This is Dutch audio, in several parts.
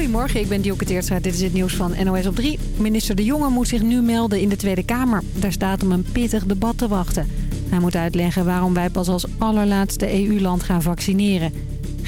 Goedemorgen, ik ben Dielke Teertstra. Dit is het nieuws van NOS op 3. Minister De Jonge moet zich nu melden in de Tweede Kamer. Daar staat om een pittig debat te wachten. Hij moet uitleggen waarom wij pas als allerlaatste EU-land gaan vaccineren.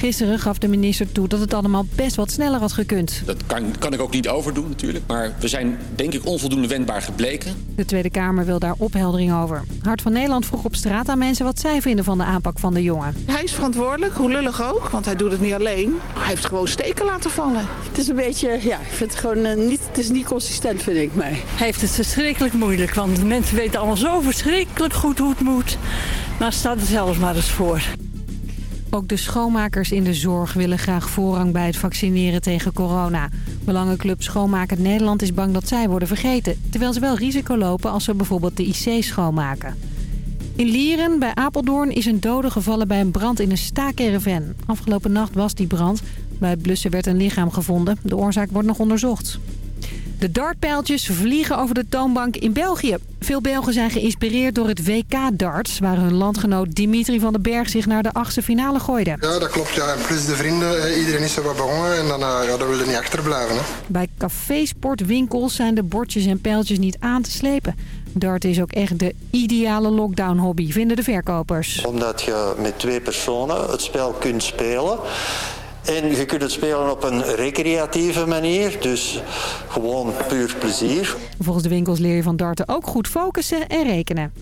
Gisteren gaf de minister toe dat het allemaal best wat sneller had gekund. Dat kan, kan ik ook niet overdoen natuurlijk. Maar we zijn denk ik onvoldoende wendbaar gebleken. De Tweede Kamer wil daar opheldering over. Hart van Nederland vroeg op straat aan mensen wat zij vinden van de aanpak van de jongen. Hij is verantwoordelijk, hoe lullig ook, want hij doet het niet alleen. Hij heeft gewoon steken laten vallen. Het is een beetje, ja, ik vind het gewoon uh, niet, het is niet consistent, vind ik mij. Hij heeft het verschrikkelijk moeilijk, want mensen weten allemaal zo verschrikkelijk goed hoe het moet. Maar staat er zelfs maar eens voor. Ook de schoonmakers in de zorg willen graag voorrang bij het vaccineren tegen corona. Belangenclub Schoonmakend Nederland is bang dat zij worden vergeten. Terwijl ze wel risico lopen als ze bijvoorbeeld de IC schoonmaken. In Lieren bij Apeldoorn is een dode gevallen bij een brand in een staakerven. Afgelopen nacht was die brand. Bij blussen werd een lichaam gevonden. De oorzaak wordt nog onderzocht. De dartpijltjes vliegen over de toonbank in België. Veel Belgen zijn geïnspireerd door het WK darts... waar hun landgenoot Dimitri van den Berg zich naar de achtste finale gooide. Ja, dat klopt. Ja. plus de vrienden, iedereen is er wat begonnen en dan uh, ja, dat wilde niet achterblijven. Hè. Bij cafésportwinkels zijn de bordjes en pijltjes niet aan te slepen. Dart is ook echt de ideale lockdown-hobby, vinden de verkopers. Omdat je met twee personen het spel kunt spelen... En je kunt het spelen op een recreatieve manier, dus gewoon puur plezier. Volgens de winkels leer je van darten ook goed focussen en rekenen.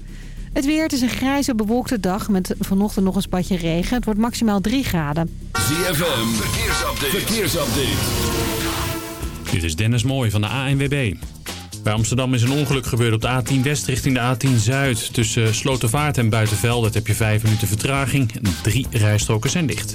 Het weer, het is een grijze bewolkte dag met vanochtend nog een spatje regen. Het wordt maximaal 3 graden. ZFM, verkeersupdate. verkeersupdate. Dit is Dennis Mooij van de ANWB. Bij Amsterdam is een ongeluk gebeurd op de A10 West richting de A10 Zuid. Tussen Slotervaart en Buitenveld heb je 5 minuten vertraging. Drie rijstroken zijn dicht.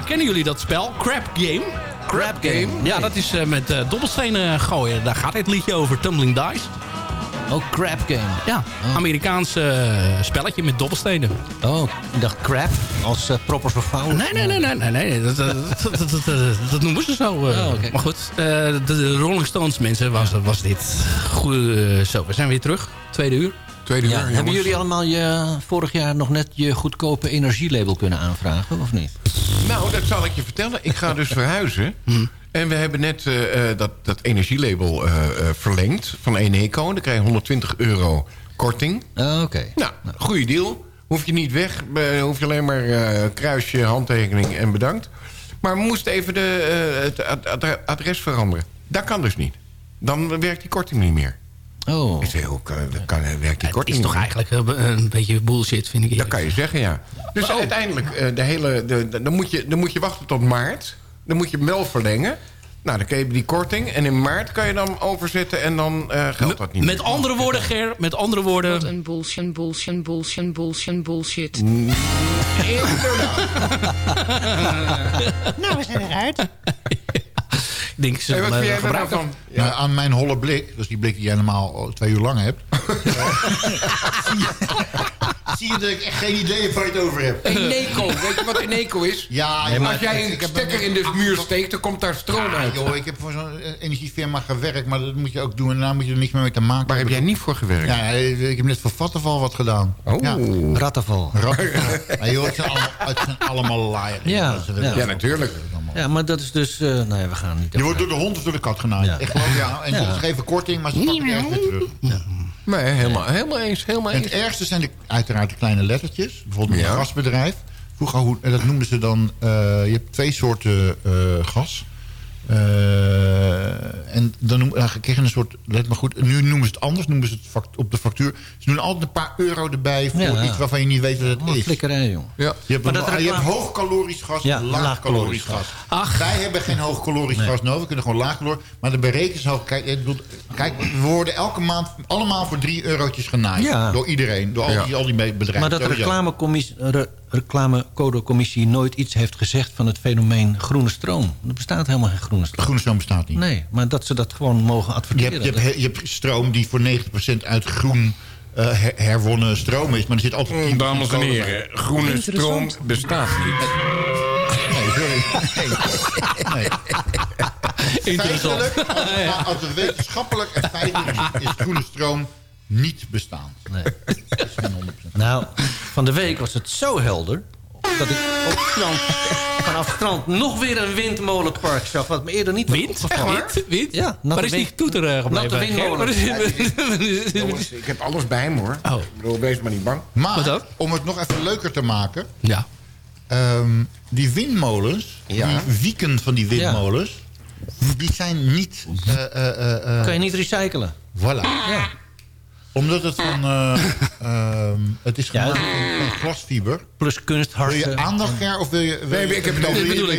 Ja, kennen jullie dat spel? Crap Game. Crap Game? Ja, dat is eh, met eh, dobbelstenen gooien. Daar gaat het liedje over, Tumbling Dice. Oh, Crap Game. Ja, Amerikaans eh, spelletje met dobbelstenen. Oh, ik dacht crap als uh, proppers of vouwen. Nee, nee, nee, nee, nee, nee. Dat, dat, dat, dat, dat, dat noemen ze zo. eh. Oh, oké. Maar goed, eh, de, de Rolling Stones mensen was, was dit goed. eh, zo, we zijn weer terug. Tweede uur. Tweede Ja, hebben jullie allemaal je, vorig jaar nog net je goedkope energielabel kunnen aanvragen, of niet? Nou, dat zal ik je vertellen. Ik ga dus verhuizen. En we hebben net eh, eh, dat, dat energielabel eh, eh, verlengd van Eneco. Dan krijg je 120 euro korting. Oh, Oké. Nou, goede deal. Hoef je niet weg. hoef je alleen maar kruisje, handtekening en bedankt. Maar we moesten even de, het ad- ad- adres veranderen. Dat kan dus niet. Dan werkt die korting niet meer. Oh. Is heel, kan, dan kan, werkt die Het is toch eigenlijk eh, een beetje bullshit, vind ik. Dat kan je zeggen, ja. Dus uiteindelijk, eh, de hele, de, de- dan, moet je, dan moet je wachten tot maart. Dan moet je hem wel verlengen. Nou, dan krijg je die korting. En in maart kan je dan overzetten en dan eh, geldt dat niet Met meer. andere woorden, Ger, met andere woorden... Wat een bullshit, bullshit, bullshit, bullshit, bullshit. Nou, we zijn eruit. Ik denk ze Hey, wat vind eh, jij nou? Nou, aan mijn holle blik, dus die blik die jij normaal al twee uur lang hebt... zie, je, zie je dat ik echt geen idee heb waar je het over hebt. Eneco, weet je wat Eneco is? Ja, Nee, maar joh, als jij ik een heb- stekker in de muur steekt, dan komt daar stroom Ja, uit. joh, ik heb voor zo'n eh, energiefirma gewerkt, maar dat moet je ook doen. En daarna moet je er niks meer mee te maken Waar heb jij niet voor gewerkt? Ja, ik heb net voor Vattenval wat gedaan. Oh. Ja. Rattenval. Rattenval. Joh, het, zijn allemaal, het zijn allemaal liars. Ja, ja. Ja, natuurlijk. Ja, maar dat is dus... eh nee, we gaan niet... Je wordt door de hond of door de kat genaaid. Ja. Echt geloof ja. En Ja. ze geven korting, maar ze pakken het echt weer terug. Nee, helemaal, helemaal eens. Helemaal En eens. het ergste zijn de, uiteraard de kleine lettertjes. Bijvoorbeeld Ja. een gasbedrijf. Vroeger, hoe, en dat noemden ze dan... eh, je hebt twee soorten eh, gas. Eh, en dan kreeg je een soort... Let maar goed, nu noemen ze het anders. Noemen ze het op de factuur. Ze doen altijd een paar euro erbij... voor Ja. iets waarvan je niet weet wat het Oh, is. flikkerij, joh. Ja. Je hebt, Maar een- dat je hebt hoogkalorisch gas Ja, en laagkalorisch gas. Wij hebben geen hoogkalorisch gas nodig. We kunnen gewoon laagkalorisch. Maar de berekens hoog. Kijk, kijk, we worden elke maand allemaal voor drie eurotjes genaaid. Ja. Door iedereen. Door al Ja. die, al die bedrijven. Maar dat reclamecommissie, re- reclamecodecommissie nooit iets heeft gezegd... van het fenomeen groene stroom. Er bestaat helemaal geen groene stroom. Groene stroom bestaat niet. Nee, maar dat ze dat gewoon mogen Je adverteren. hebt, je, hebt, he- je hebt stroom die voor 90% uit groen eh, her- herwonnen stroom is. Maar er zit altijd 10% Mm, Dames en heren, groene stroom bestaat niet. Nee, sorry. Nee. Interessant. Feitelijk, als, als het wetenschappelijk en feitelijk is, is groene stroom niet bestaan. Nee. Dat is geen 100%. Nou, van de week was het zo helder... dat ik op het strand, vanaf het strand nog weer een windmolenpark zag... wat me eerder niet was Wind? opgevallen. Wind? Wind? Ja, Waar is die toeter eh, gebleven? Natte windmolen. Waar is- Jongens, ik heb alles bij me hoor. Oh. Ik bedoel, wees maar niet bang. Maar om het nog even leuker te maken... Ja. ehm, die windmolens, Ja. die wieken van die windmolens... die zijn niet... eh, eh, eh, eh, Kan je niet recyclen. Voilà. Omdat het van... eh, ehm, het is gemaakt van glasfiber. Plus Wil kunstharsen. je aandacht, Ger? Of wil je... Wil Nee, ik heb het wil over- bedoel wil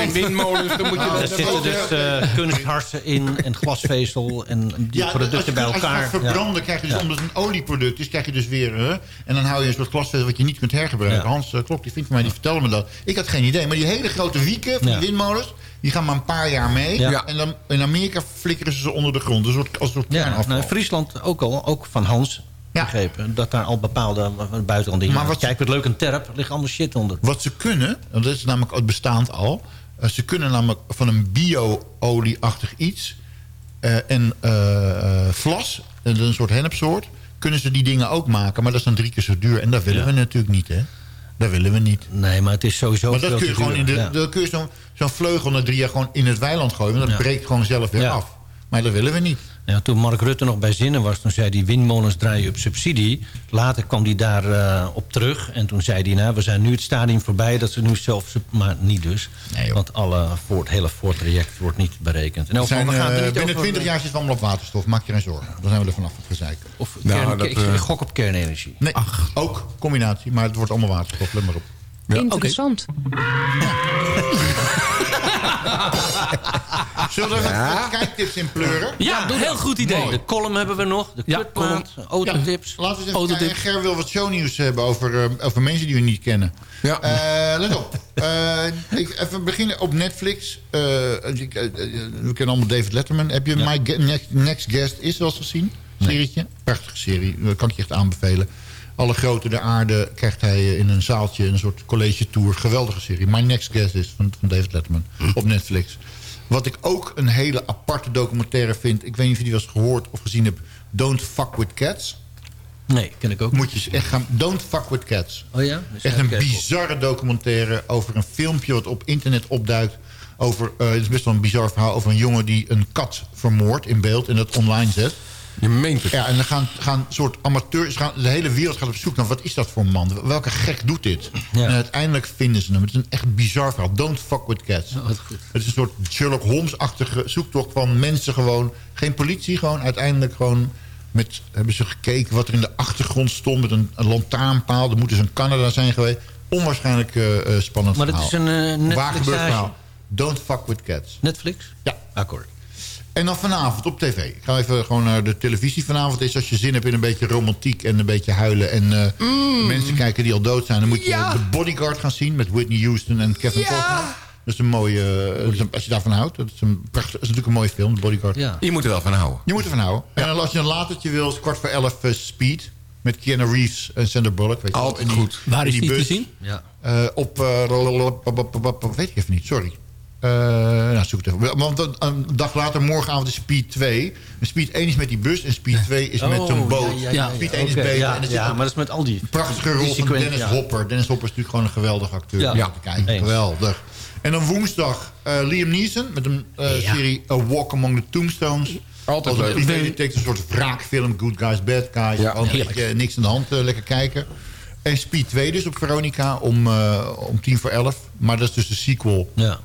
ik. windmolens, dan moet je... Er dat- zitten dus eh, kunstharsen in en glasvezel en die producten je, bij als je elkaar. verbranden, krijg je dus, omdat het een olieproduct is, krijg je dus weer... hè, en dan hou je een soort glasvezel wat je niet kunt hergebruiken. Ja. Hans, uh, klopt, die vriend van mij, die vertelde me dat. Ik had geen idee, maar die hele grote wieken van windmolens... die gaan maar een paar jaar mee. Ja. En dan in Amerika flikkeren ze ze onder de grond. Dus als soort, als een soort Ja, kernafval. nou, in Friesland ook al, ook van Hans Ja. begrepen. Dat daar al bepaalde eh, buitenkant dingen... Maar wat- Kijk, wat leuk, een terp, ligt allemaal shit onder. Wat ze kunnen, en dat is namelijk het bestaand al... eh, ze kunnen namelijk van een bio-olieachtig iets... eh, en eh, eh, vlas, en een soort hennepsoort... kunnen ze die dingen ook maken. Maar dat is dan drie keer zo duur. En dat willen Ja. we natuurlijk niet, hè? Dat willen we niet. Nee, maar het is sowieso maar dat kun je gewoon in de. Ja. dan kun je zo'n vleugel na drie jaar gewoon in het weiland gooien. Want dat breekt gewoon zelf weer af. Maar dat willen we niet. Ja, toen Mark Rutte nog bij Zinnen was, toen zei hij windmolens draaien op subsidie. Later kwam hij daar eh, op terug en toen zei hij... nou, we zijn nu het stadium voorbij dat ze nu zelf... Maar niet dus, want alle voor, het hele voortraject wordt niet berekend. Zijn, we gaan het er eh, niet binnen over- 20 jaar zitten we allemaal op waterstof. Maak je geen zorgen. Dan zijn we er vanaf het gezeik. Of Nou, kern- dat, ik, eh, gok op kernenergie. Nee, ook combinatie. Maar het wordt allemaal waterstof. Let maar op. Interessant. Zullen we Ja. wat kijktips in pleuren? Ja, heel goed idee. Mooi. De column hebben we nog. De Ja, kutplaat. Autotips. Laten we eens even kijken. Ger wil wat shownieuws hebben over, eh, over mensen die we niet kennen. Ja. Eh, let op. Eh, ik, even beginnen op Netflix. Ik, we kennen allemaal David Letterman. Heb je My Ge- Next, Next Guest Is wel eens gezien? Serietje? Prachtige serie. Dat kan ik je echt aanbevelen. Alle grote der aarde krijgt hij eh, in een zaaltje een soort college tour. Geweldige serie. My Next Guest Is van, van David Letterman op Netflix. Wat ik ook een hele aparte documentaire vind... ik weet niet of je die wel eens gehoord of gezien hebt... Don't Fuck With Cats. Nee, ken ik ook. Moet je eens echt gaan... Don't Fuck With Cats. Oh ja? Dus Echt een bizarre documentaire over een filmpje... wat op internet opduikt. Over, eh, het is best wel een bizar verhaal... over een jongen die een kat vermoordt in beeld... en dat online zet. Je meent het. Ja, en dan gaan, gaan soort amateurs... Gaan, de hele wereld gaat op zoek naar... wat is dat voor een man? Welke gek doet dit? Ja. En uiteindelijk vinden ze hem. Het is een echt bizar verhaal. Don't fuck with cats. Oh, goed. Het is een soort Sherlock Holmes-achtige zoektocht van mensen gewoon. Geen politie, gewoon uiteindelijk gewoon... Met, hebben ze gekeken wat er in de achtergrond stond... met een, een lantaarnpaal. Er moet dus in Canada zijn geweest. Onwaarschijnlijk eh, eh, spannend Maar het verhaal. is een eh, Netflix Waar gebeurt serie. verhaal. Don't fuck with cats. Netflix? Ja. Akkoord. En dan vanavond op tv. Ik ga even gewoon naar de televisie vanavond. Is als je zin hebt in een beetje romantiek en een beetje huilen... en eh, mensen kijken die al dood zijn... dan moet je Ja. The Bodyguard gaan zien met Whitney Houston en Kevin Ja. Costner. Dat is een mooie... eh, dat is een- als je daarvan houdt. Dat is, een prachtig, dat is natuurlijk een mooie film, The Bodyguard. Ja. Je moet er wel van houden. Je moet ervan houden. En dan als je een latertje wil, is kwart voor elf eh, Speed. Met Keanu Reeves en Sandra Bullock. Weet je wel. Altijd goed. Waar is die te bus. zien? Ja. Eh, op... weet ik even niet, sorry. Eh, nou, zoek het even. Want een, een dag later, morgenavond is Speed 2. En Speed 1 is met die bus en Speed 2 is met zo'n Oh, boot. ja, ja, ja, Speed ja, 1 is beter. Ja, en ja, een maar dat is met al die... prachtige die rol van Dennis ja. Hopper. Dennis Hopper is natuurlijk gewoon een geweldige acteur. Ja. kijken. Geweldig. En dan woensdag eh, Liam Neeson met een eh, Ja. serie A Walk Among the Tombstones. Altijd leuk. een privé-detective, een soort wraakfilm. Good guys, bad guys. Ja. Eh, niks aan de hand, lekker kijken. En Speed 2 dus op Veronica om, eh, om tien voor elf. Maar dat is dus de sequel Ja.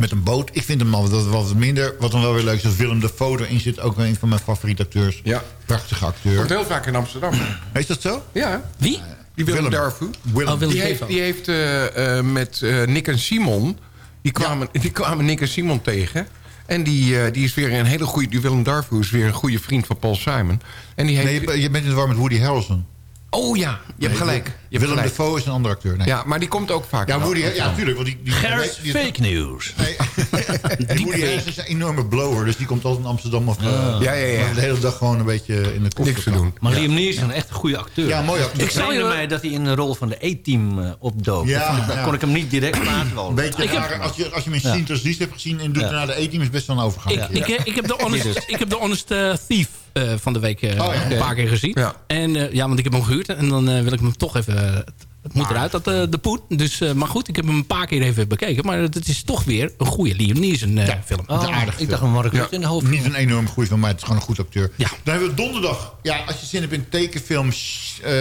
Met een boot. Ik vind hem al wat, wat minder. Wat dan wel weer leuk is, dat Willem Dafoe erin zit. Ook een van mijn favoriete acteurs. Ja. Prachtige acteur. Komt heel vaak in Amsterdam. Is dat zo? Ja. Wie? Die Willem, Willem. Willem. Oh, Willem Die heeft, die heeft eh, eh, met eh, Nick en Simon... Die kwamen, die kwamen Nick en Simon tegen. En die, eh, die is weer een hele goede... Die Willem Dafoe is weer een goede vriend van Paul Simon. En die heeft... Nee, je, je bent in de war met Woody Harrelson. Oh ja, je hebt gelijk. Je hebt Willem gelijk. Dafoe is een andere acteur. Nee. Ja, maar die komt ook vaak. Ja, in Woody, ja, natuurlijk. Want die, die, Gerrit, die, die- fake news. Nee. en Woody is een enorme blower. Dus die komt altijd in Amsterdam of, eh, Ja, ja, ja. de hele dag gewoon een beetje in de kop. Niks te doen. Maar Liam Neeson, echt een goede acteur. Ja, mooi acteur. Ik je- mij dat hij in de rol van de E-team eh, opdook. Ja, ik- dan ja. kon ik hem niet direct plaatsen. wel. Een beetje Ik heb- raar. Als je, als je hem in hebt gezien en doet Ja. naar de E-team... is best wel een overgang. Ik, heb de honest, ik heb de honest eh, Thief eh, van de week eh, Oh, ja. een paar keer gezien. Ja. En eh, ja, want ik heb hem gehuurd. En dan eh, wil ik hem toch even... Het moet eruit, dat, eh, de poet. Dus, eh, maar goed, ik heb hem een paar keer even bekeken. Maar het is toch weer een goede Liam Neeson eh, film. Oh, een aardige ik dacht een Mark in de hoofd. Niet een enorm goede film, maar het is gewoon een goed acteur. Ja. Dan hebben we donderdag. Ja, als je zin hebt in tekenfilms... eh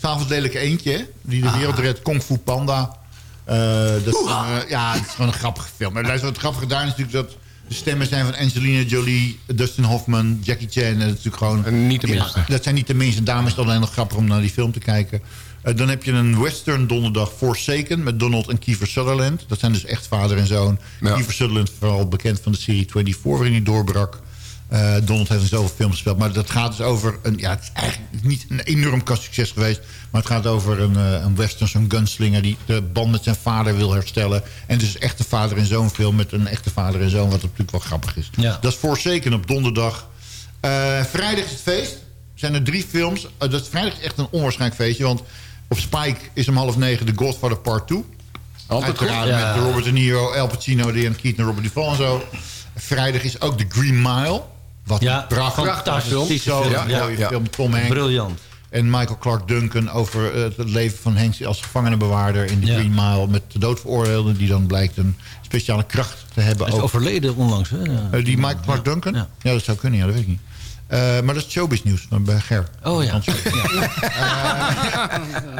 S'avonds lelijke eentje. Die de wereld redt. Kung Fu Panda. Eh, dat is, gewoon, ja, het is gewoon een grappige film. Maar luister, wat grappige daar is natuurlijk dat... De stemmen zijn van Angelina Jolie, Dustin Hoffman, Jackie Chan. En dat, is natuurlijk gewoon, En niet de minste. dat zijn niet de minste. Daarom is het alleen nog grappig om naar die film te kijken. Eh, dan heb je een western donderdag Forsaken met Donald en Kiefer Sutherland. Dat zijn dus echt vader en zoon. Ja. Kiefer Sutherland vooral bekend van de serie 24 waarin hij doorbrak. Eh, Donald heeft in zoveel films gespeeld. Maar dat gaat dus over... Een, ja, het is eigenlijk niet een enorm succes geweest. Maar het gaat over een, eh, een western, zo'n gunslinger... die de band met zijn vader wil herstellen. En dus echt een vader en zoon film met een echte vader en zoon... wat natuurlijk wel grappig is. Ja. Dat is Forsaken op donderdag. Eh, vrijdag is het feest. zijn er drie films. Dat vrijdag is echt een onwaarschijnlijk feestje. Want op Spike is om half negen The Godfather Part 2. Altijd Uiteraard goed. met Ja. Robert De Niro, El Pacino, Diane Keaton en Robert Duvall en zo. Vrijdag is ook The Green Mile. Wat Ja, een prachtig Zo film. een Ja, mooie ja. film. Tom Hanks Briljant. en Michael Clark Duncan over eh, het leven van Hanks als gevangenenbewaarder in Ja. Green Mile. Met de doodveroordeelde die dan blijkt een speciale kracht te hebben. Hij is overleden onlangs. Hè? Eh, die Michael Clark Duncan? Ja. dat zou kunnen, ja, dat weet ik niet. Eh, maar dat is showbiz nieuws bij Ger. Oh ja.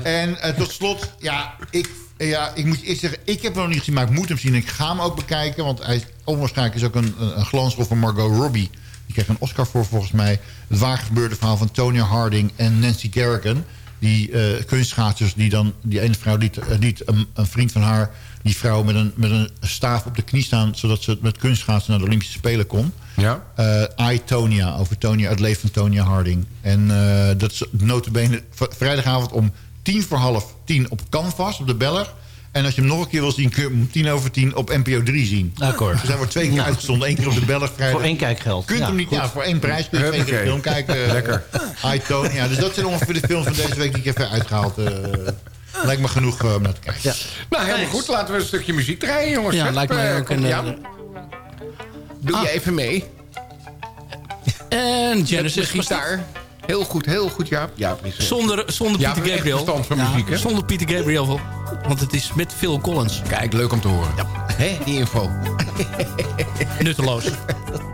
En tot slot, ja ik, ja, ik moet eerst zeggen... ik heb hem nog niet gezien, maar ik moet hem zien. Ik ga hem ook bekijken, want hij is onwaarschijnlijk is ook een, een, een glansrol van Margot Robbie. Die kreeg een Oscar voor, volgens mij. Het waar gebeurde verhaal van Tonya Harding en Nancy Kerrigan. die eh, kunstschaatsers die dan... Die ene vrouw liet, eh, liet een, een vriend van haar... die vrouw met een, met een staaf op de knie staan... zodat ze met kunstschaatsen naar de Olympische Spelen kon. Ja. Eh I, Tonya, over Tonya, het leven van Tonya Harding. En dat is notabene vrijdagavond om tien voor half tien op Canvas, op de Beller. En als je hem nog een keer wil zien, kun je hem om tien over tien op NPO 3 zien. Akkoord. Dus hij wordt twee keer uitgezonden. Eén keer op de vrijdag. Voor één kijkgeld. Kunt Ja, hem niet, goed. ja, voor één prijs kun je twee keer de film kijken. Lekker. I, Tonya. Dus dat zijn ongeveer de films van deze week die ik even uitgehaald. eh lijkt me genoeg eh, om naar te kijken. Nou, helemaal goed. Laten we een stukje muziek draaien, jongens. Ja, Hup, lijkt mij eh, ook komt een, eh. Doe je even mee. En Met Genesis gitaar. Heel goed, heel goed, Jaap. Jaap is, eh, Zonder, zonder Jaap Pieter Gabriel. verstand van Ja, muziek, hè? Zonder Pieter Gabriel. Want het is met Phil Collins. Kijk, leuk om te horen. Hè, die info. Nutteloos.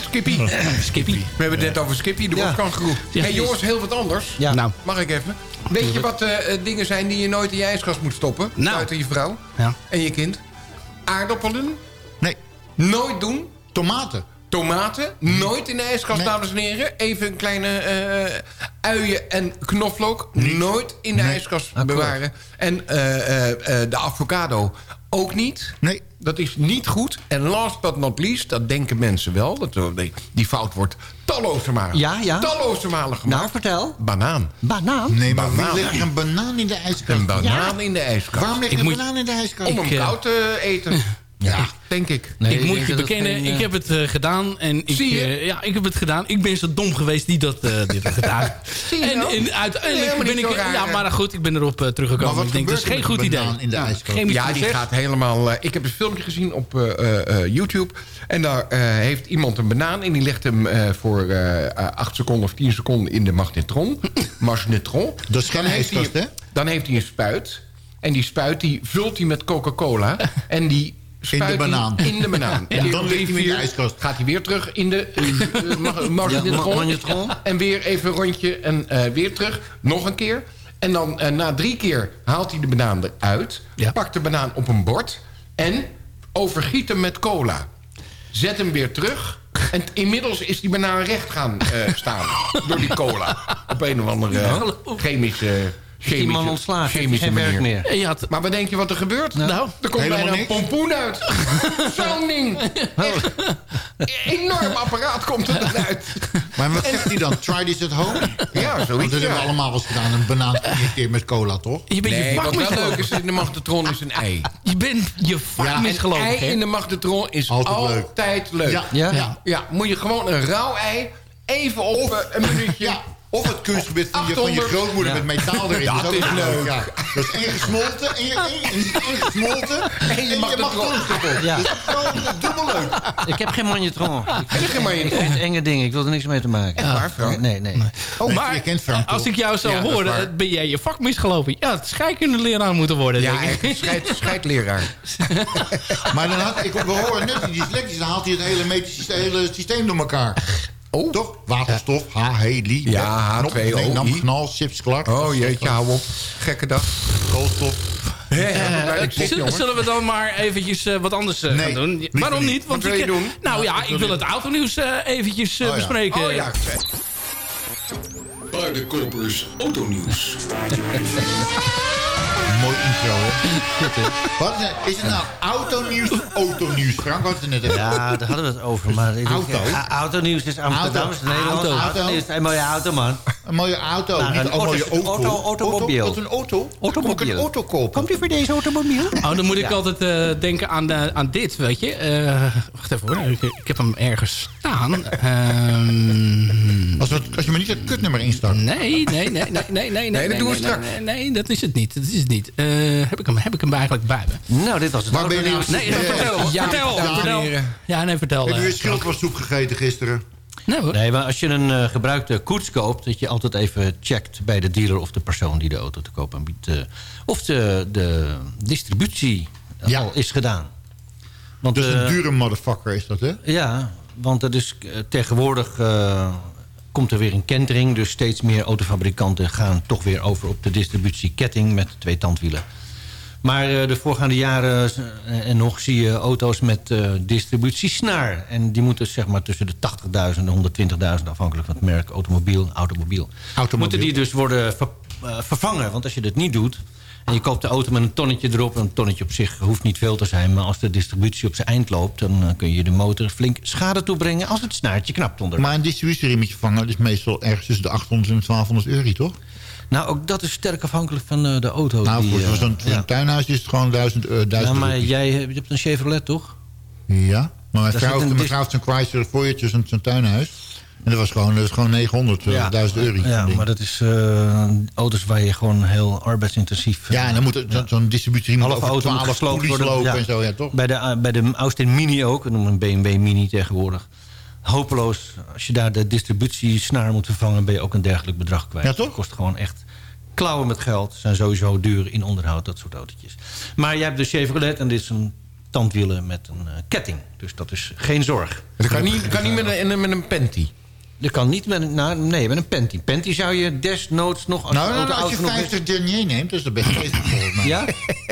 Skippy. Skippy. Skippy. We hebben het net over Skippy, de Ja. hey, jongens, heel wat anders. Ja. Nou, Mag ik even? Weet je wat eh, eh, dingen zijn die je nooit in je ijskast moet stoppen? Nou. Buiten je vrouw Ja. en je kind. Aardappelen. Nee, Nooit doen. tomaten. Tomaten. Nooit in de ijskast, Nee. dames en heren. Even een kleine eh, uien en knoflook. Nooit in de ijskast Akkoord. bewaren. En eh, eh, eh, de avocado ook niet. Nee. Dat is niet goed. En last but not least, dat denken mensen wel. Dat eh, die, fout wordt talloze malen. Ja, ja. Talloze malen gemaakt. Nou, vertel. Banaan. Banaan? Nee, maar Banaan. wie legt een banaan in de ijskast? Een banaan in de ijskast. Waarom leg je een moet- banaan in de ijskast? Om hem Ik, eh, koud te eten. Ja, denk ik. ik moet je bekennen, ik heb het eh, gedaan. En ik, Zie je? eh, ja, ik heb het gedaan. Ik ben zo dom geweest die dat eh, dit heeft gedaan. Zie je en, wel? en uiteindelijk ben ik... raar, ja, maar goed, ik ben erop eh, teruggekomen. Maar wat ik denk, dat is geen goed idee. in de Ja, die gaat helemaal... eh, ik heb een filmpje gezien op eh, eh, eh, YouTube. En daar eh, heeft iemand een banaan... en die legt hem eh, voor eh 8 seconden of 10 seconden in de magnetron. magnetron. Dat is geen Dan heeft hij- ijskast, hè? Dan heeft hij een spuit. En die spuit die vult hij met Coca-Cola. En die spuit hij banaan. In de banaan. En dan ligt hij in de ijskast. Gaat hij weer terug in de eh, mag-. En weer even een rondje en eh, weer terug. Nog een keer. En dan eh, na drie keer haalt hij de banaan eruit. Pakt de banaan op een bord. En overgiet hem met cola. Zet hem weer terug. En inmiddels is die banaan recht gaan staan. door die cola. Op een of andere eh, chemische... Man ontslagen? Chemische geen werk meer? Je had, Maar wat denk je wat er gebeurt? Nou, er komt helemaal bijna een pompoen uit. Zo'n ding. Echt. Enorm apparaat komt er dan uit. Maar wat zegt hij dan? Try this at home? Ja, Want zoiets. dat hebben we allemaal wel eens gedaan. Een banaan geïnjecteerd met cola, toch? je bent je Nee, vak wat wel leuk is in de magnetron is een ei. Je bent je vak Ja, een misgelopen. ei in de magnetron is Altijd altijd, leuk. leuk. Ja. Ja? Ja. Ja, moet je gewoon een rauw ei even op eh, een minuutje... Ja. Of het kunstgebit van je, van je 800. grootmoeder met metaal erin. Dat ook is leuk. Ja. Dat is één gesmolten en je, gesmolten en je, mag mag het mag. Ja. Dus gewoon dubbel leuk. Ik heb geen magnetron. Ik Heb je geen magnetron? het enge ding. Ik wil er niks mee te maken. Echt waar, Frank? Nee, nee. Oh, maar je kent Frank als ik jou zo Ja, dat is eh, ben jij je vak misgelopen. Ja, het scheikundeleraar moeten worden, Ja, denk ik. echt, scheid, scheidleraar. Maar dan had, ik, we horen net die dyslectisch, dan haalt hij het hele metrisch hele systeem door elkaar. Oh. Toch? Waterstof, H, heli. Ja, knop, H2O, nee, nam, knal, chips, klak. Oh jeetje, hou op. Gekke dag. Koolstof. Eh, zullen- zullen we dan maar eventjes eh, wat anders eh, Nee, gaan doen? Waarom niet. Want Wat wil ik, je doen? Nou ja, ik ik wil het autonieuws eventjes Oh ja. bespreken. Oh ja, Paardenkopers Autonieuws. Mooi intro, hè? Wat is, het, is het nou autonieuws of autonieuws, Frank? Is het net even? Ja, daar hadden we het over. Maar ik- Auto? A- Autonieuws is Amsterdam, is Auto. Nederlands. Auto. Auto is een mooie auto, man. Een mooie auto. Nou, niet een een mooie auto- auto. auto- automobiel. Auto, wat een auto? Automobiel. Kom ik een auto kopen? Komt u voor deze automobiel? Oh, dan moet ik altijd eh, denken aan, de, aan dit, weet je. Eh, wacht even hoor, ik, ik heb hem ergens staan. Ehm, Als, het, als je maar niet het kutnummer instart. nee, nee, nee, nee, nee, nee. Nee, dat doen we nee, straks. Nee, nee, dat is het niet. Dat is het niet. Eh, heb, ik hem, heb ik hem eigenlijk bij me? Nou, dit was het Waar ben je nou? Nee, Eh, vertel. ja, vertel. Ja, nee, vertel. Heb je eh, weer schildpadsoep gegeten gisteren? Nee hoor. Nee, maar als je een eh, gebruikte koets koopt... dat je altijd even checkt bij de dealer of de persoon die de auto te koop aanbiedt... eh, of de, de distributie Ja. al is gedaan. Want, Dus een eh, dure motherfucker is dat, hè? Ja, want er is, eh, tegenwoordig eh, komt er weer een kentering. Dus steeds meer autofabrikanten gaan toch weer over op de distributieketting... met twee tandwielen. Maar eh, de voorgaande jaren eh, en nog zie je auto's met eh, distributiesnaar. En die moeten zeg maar tussen de 80.000 en 120.000... afhankelijk van het merk automobiel, automobiel. Moeten die dus worden ver- vervangen. Want als je dat niet doet... en je koopt de auto met een tonnetje erop... een tonnetje op zich hoeft niet veel te zijn... maar als de distributie op zijn eind loopt... dan eh, kun je de motor flink schade toebrengen... als het snaartje knapt onder. Maar een distributierimmetje vervangen is meestal ergens tussen de 800 en 1200 euro, toch? Nou, ook dat is sterk afhankelijk van eh, de auto. Nou, die, voor eh, zo'n ja. tuinhuis is het gewoon 1000 euro. Ja, 1000 maar jij hebt- je hebt een Chevrolet, toch? Ja, maar mijn vrouw, een mijn dis- vrouw heeft zo'n Chrysler zo'n zo'n tuinhuis. En dat was gewoon, dat is gewoon 900, eh, 1000 euro. Ja, maar dat is eh, auto's waar je gewoon heel arbeidsintensief... Ja, en dan moet het- zo'n distributie Halve over auto moet 12 gesloopt koelies worden. lopen ja. en zo, ja, toch? Bij de, eh, bij de Austin Mini ook, we noemen een BMW Mini tegenwoordig. Hopeloos, als je daar de distributiesnaar moet vervangen... ben je ook een dergelijk bedrag kwijt. Ja, toch? Het kost gewoon echt klauwen met geld. zijn sowieso duur in onderhoud, dat soort autootjes. Maar jij hebt de Chevrolet en dit is een tandwielen met een eh, ketting. Dus dat is geen zorg. Dat kan niet, kan niet met, een, met een panty. Dat kan niet met een, nou, nee, met een Penty. Penty zou je desnoods nog... Als Nou, de nou, auto als je oud genoeg is- 50 Dernier neemt, is de beste geest volgens mij. Ja?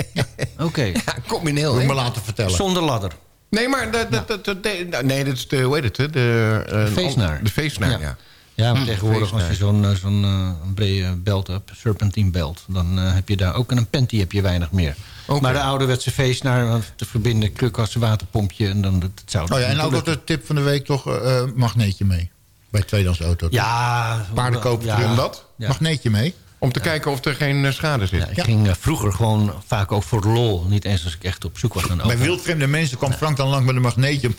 Oké. Ja, combineel. Moet me laten vertellen. Zonder ladder. Nee, maar dat, dat, dat, dat- de- nou, nee, dat is de, hoe heet het? De, eh, feestnaar. De feestnaar, Ja. ja. Ja, maar Hm, tegenwoordig als je zo'n eh, zo'n eh, een brede belt hebt, serpentine belt... dan heb je daar ook een Penty heb je weinig meer. Maar de ouderwetse feestnaar eh, te verbinden, krukkas, waterpompje... en dan dat, dat zou... Oh ja, en ook de tip van de week toch eh, magneetje mee. Bij tweedehands auto. Ja. Paardenkoop ja. Ja. Magneetje mee. Om te kijken of er geen eh, schade zit. Ik ging eh, vroeger gewoon vaak ook voor de lol. Niet eens als ik echt op zoek was naar een Bij auto. wildvreemde mensen kwam Frank dan lang met een magneetje.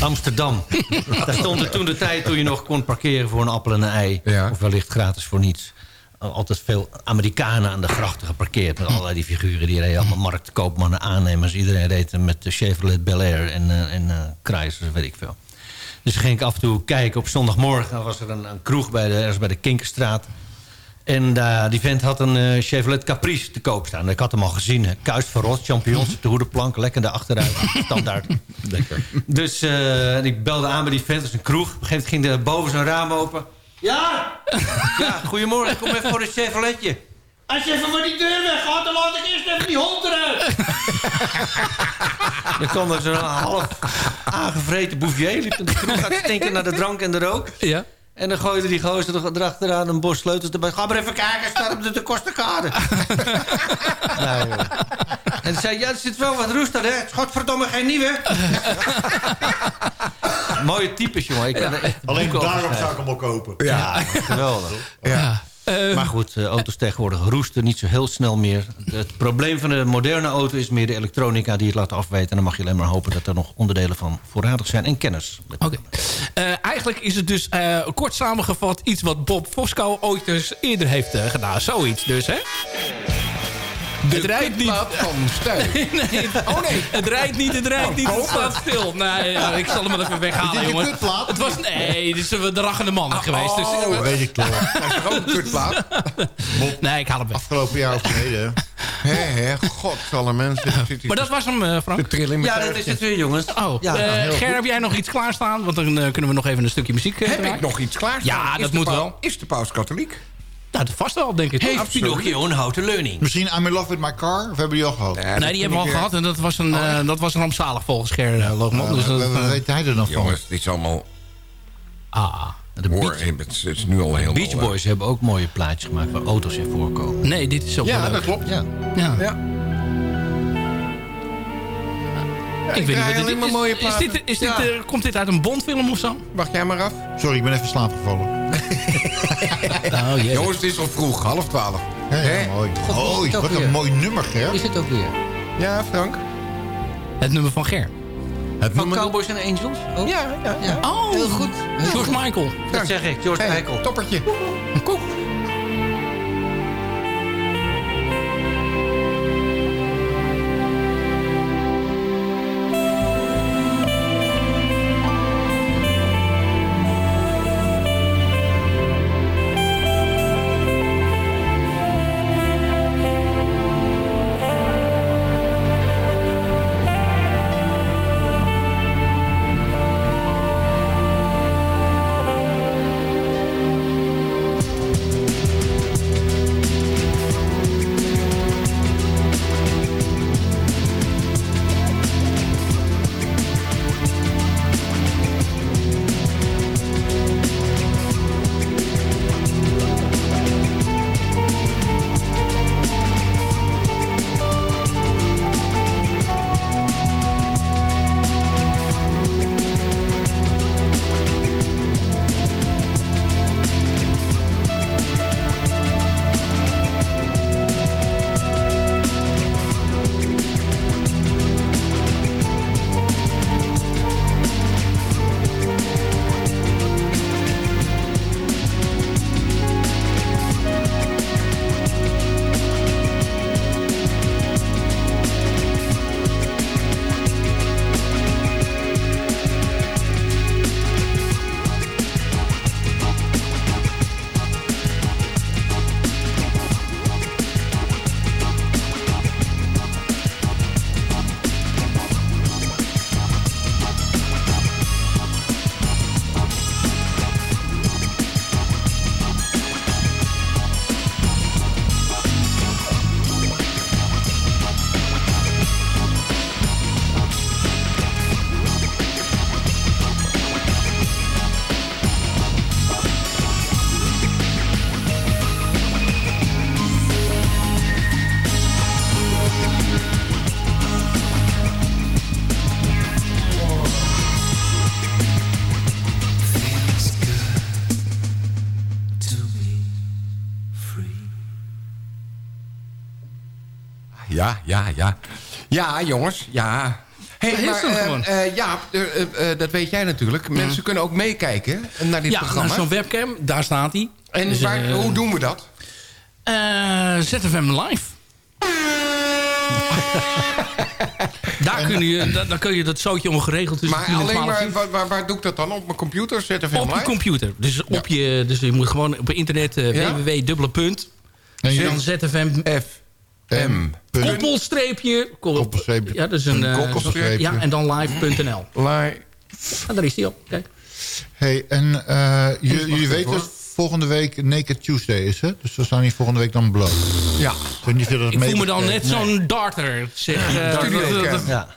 Amsterdam. Daar stond er toen de tijd toen je nog kon parkeren voor een appel en een ei. Of wellicht gratis voor niets. Al- Altijd veel Amerikanen aan de grachten geparkeerd. Met allerlei die figuren. Die reden allemaal marktkoopmannen, aannemers. Iedereen reed met de Chevrolet Bel Air en, eh, en eh, Chrysler, weet ik veel. Dus ging ik af en toe kijken. Op zondagmorgen was er een, een kroeg bij de, ergens bij de Kinkerstraat. En eh, die vent had een eh, Chevrolet Caprice te koop staan. Ik had hem al gezien. hè. Kuist verrot, champignons op de hoedenplank. Lekker de achteruit. Standaard. Lekker. Dus eh, ik belde aan bij die vent. Dat is een kroeg. Op een gegeven moment ging er boven zijn raam open. Ja! Ja, goedemorgen. Kom even voor een Chevroletje. Als je even van die deur weg gaat, dan laat ik eerst even die hond eruit. Dan kwam er zo'n half aangevreten bouvier. Liep in de kroeg gaat stinken naar de drank en de rook. Ja. En dan gooide die gozer er- erachteraan een bos sleutels erbij. Ga maar even kijken, staat op de, de kostenkade. nou, joh. En hij zei, ja, er zit wel wat roest aan, hè? Godverdomme geen nieuwe. Mooie types, jongen. Ik kan echt Alleen daarom zou ik hem wel kopen. Ja, geweldig. Ja. Maar goed, eh, auto's tegenwoordig roesten niet zo heel snel meer. Het probleem van de moderne auto is meer de elektronica die het laat afweten. En dan mag je alleen maar hopen dat er nog onderdelen van voorradig zijn. En kennis. Oké. Eh, eigenlijk is het dus eh, kort samengevat iets wat Bob Fosco ooit eens eerder heeft eh, gedaan. Zoiets dus, hè? De het rijdt niet. van Stijn. nee, oh nee, het rijdt niet, het rijdt niet, het staat stil. Nee, ja, ik zal hem maar even Is weghalen, kutplaat? Het was, nee, dit is een drachende man geweest. Dus, Oh, weet ik toch. Hij is ook een kutplaat? nee, ik haal hem weg. Afgelopen jaar overleden. Hé, hé, god, alle mensen. Maar dat was hem, eh, Frank. De trilling met Ja, dat is het weer, jongens. Oh, Ja, eh, Ger, heb jij nog iets klaarstaan? Want dan eh, kunnen we nog even een stukje muziek eh, Heb draaien. ik nog iets klaarstaan? Ja, Is dat moet wel. Is de paus katholiek? Nou, dat vast wel, denk ik. Heeft Absoluut. Pinocchio een houten leuning? Misschien I'm in love with my car? Of hebben die al gehad? Nee, die hebben we al gehad en dat was een, eh, dat was een rampzalig volgens Ger uh, Loogman. dus Wat dat, eh, weet hij er nog van? Jongens, dit is allemaal... ah. De Hoor, Beach, het is- het is nu al heel... Beach Boys hebben ook mooie plaatjes gemaakt waar auto's in voorkomen. Nee, dit is ook wel Ja, leuk. dat klopt. Ja. Ja. Ja. Ik weet niet wat dit maar mooie Is dit, is dit, Ja. eh, komt dit uit een Bondfilm of zo? Wacht jij maar af. Sorry, ik ben even slaapgevallen. Oh. Jongens, het is al vroeg, half twaalf. Ja, mooi. God, wat ook wat weer? een mooi nummer, Ger. Is het ook weer? Ja, Frank? Het nummer van Ger. Het Van nummer- Cowboys and Angels? Oh. Ja, ja, ja. Oh, Heel goed. George Michael. Dat zeg ik, George Hey, Michael. toppertje. Koek. Jongens, ja. Hey, Ja, is maar, het eh, gewoon. ja, eh, eh, dat weet jij natuurlijk. Mensen kunnen ook meekijken naar dit ja, programma. naar zo'n webcam, daar staat hij. En Dus, waar- hoe doen we dat? ZFM Live. daar kun je, da- dan kun je dat zootje ongeregeld tussen Maar 10 en alleen 12 maar, waar, waar, waar doe ik dat dan? Op mijn computer? ZFM Op je computer. Dus, op je, dus je moet gewoon op internet uh, Ja? www. En dan ZFM F. M. Koppelstreepje. Koppelstreepje. Ja, dat is een... Eh. Ja, en dan live.nl. Live. Ah, daar is die al. Kijk. Hey, en eh, wacht jullie weten dat volgende week Naked Tuesday is, hè? Dus we staan hier volgende week dan bloot. Ja. Ik niet dat Ik voel me dan net Nee. zo'n darter. Zeg, eh. Ja.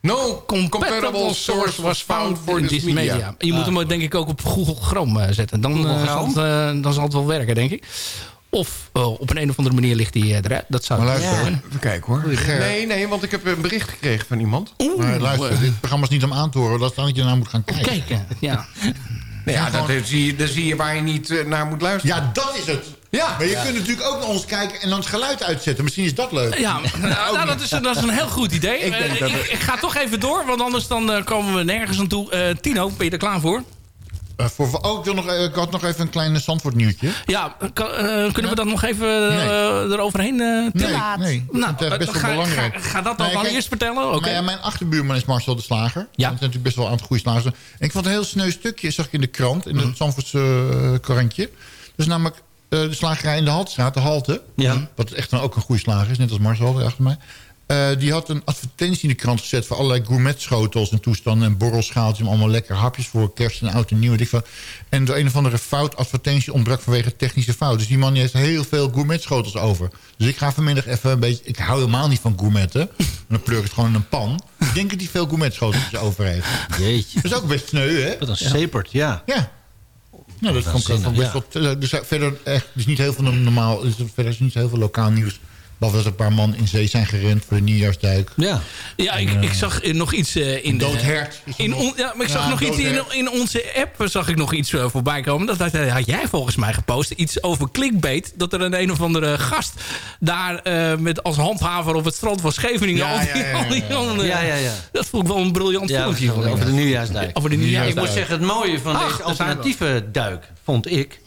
No compatible source was found for this media. Je moet hem denk ik ook op Google Chrome eh, zetten. Dan, Google eh, zal het, eh, dan zal het wel werken, denk ik. Of eh, op een, een of andere manier ligt hij eh, eruit. Dat zou Maar luister, kunnen. Even kijken hoor. Ger. Nee, nee, want ik heb een bericht gekregen van iemand. Maar luister, dit programma is niet om aan te horen. Dat is dan dat je naar moet gaan kijken. Kijken, ja. Nee, ja, dat, dat zie je, dat zie je waar je niet eh, naar moet luisteren. Ja, dat is het. Ja. Maar je kunt natuurlijk ook naar ons kijken en dan het geluid uitzetten. Misschien is dat leuk. Ja, nou, nou, dat, is, dat is een heel goed idee. Ik denk dat ik, ga toch even door, want anders dan, komen we nergens aan toe. Eh, Tino, ben je er klaar voor? Eh, voor, oh, ik, wil nog, eh, ik had nog even een klein Zandvoort nieuwtje. Ja, kan- eh, kunnen we dat nog even Nee. eh, eroverheen Nee, nee. Nou, het echt best wel ga, belangrijk. Ga, ga dat dan eerst vertellen? Oké. Ja, mijn achterbuurman is Marcel de Slager. Ja. Dat is natuurlijk best wel een aantal goede slagers. En ik vond het een heel sneu stukje, zag ik in de krant, in Mhm. het Zandvoortse uh, krantje. Dus namelijk de slagerij in de Haltstraat, de Halte. Ja. Wat echt dan ook een goede slager is, net als Marcel achter mij. Eh, die had een advertentie in de krant gezet voor allerlei gourmetschotels en toestanden en borrelschaaltjes. En allemaal lekker hapjes voor kerst en oud en nieuw. veel. En door een of andere fout advertentie ontbrak vanwege technische fout. Dus die man die heeft heel veel gourmetschotels over. Dus ik ga vanmiddag even een beetje... Ik hou helemaal niet van gourmetten. En dan pleur ik het gewoon in een pan. Ik denk dat hij veel gourmetschotels over heeft. Jeetje. Dat is ook best sneu, hè? Wat een sepert, ja. Ja. Nou, dat komt Waanzinnig, van best ja. wel... Dus verder echt, er is niet heel veel normaal... er is- Verder is niet heel veel lokaal nieuws. Behalve dat er een paar man in zee zijn gerend voor de nieuwjaarsduik. Ja. Ja, ik, ik zag eh, nog iets eh, in de... Dood hert is er In on- ja, maar ik zag Ja, nog iets in, in onze app zag ik nog iets eh, voorbij komen. Dat, dat had jij volgens mij gepost. Iets over clickbait. Dat er een een of andere gast daar eh, met als handhaver op het strand van Scheveningen... Ja, al die, ja, ja, ja, al die ja. andere- Ja, ja, ja. Dat vond ik wel een briljant Ja, filmpje. ik. over de nieuwjaarsduik. Over de Ik nieuwjaarsduik. moet zeggen, het mooie van Ach, deze alternatieve duik, vond ik...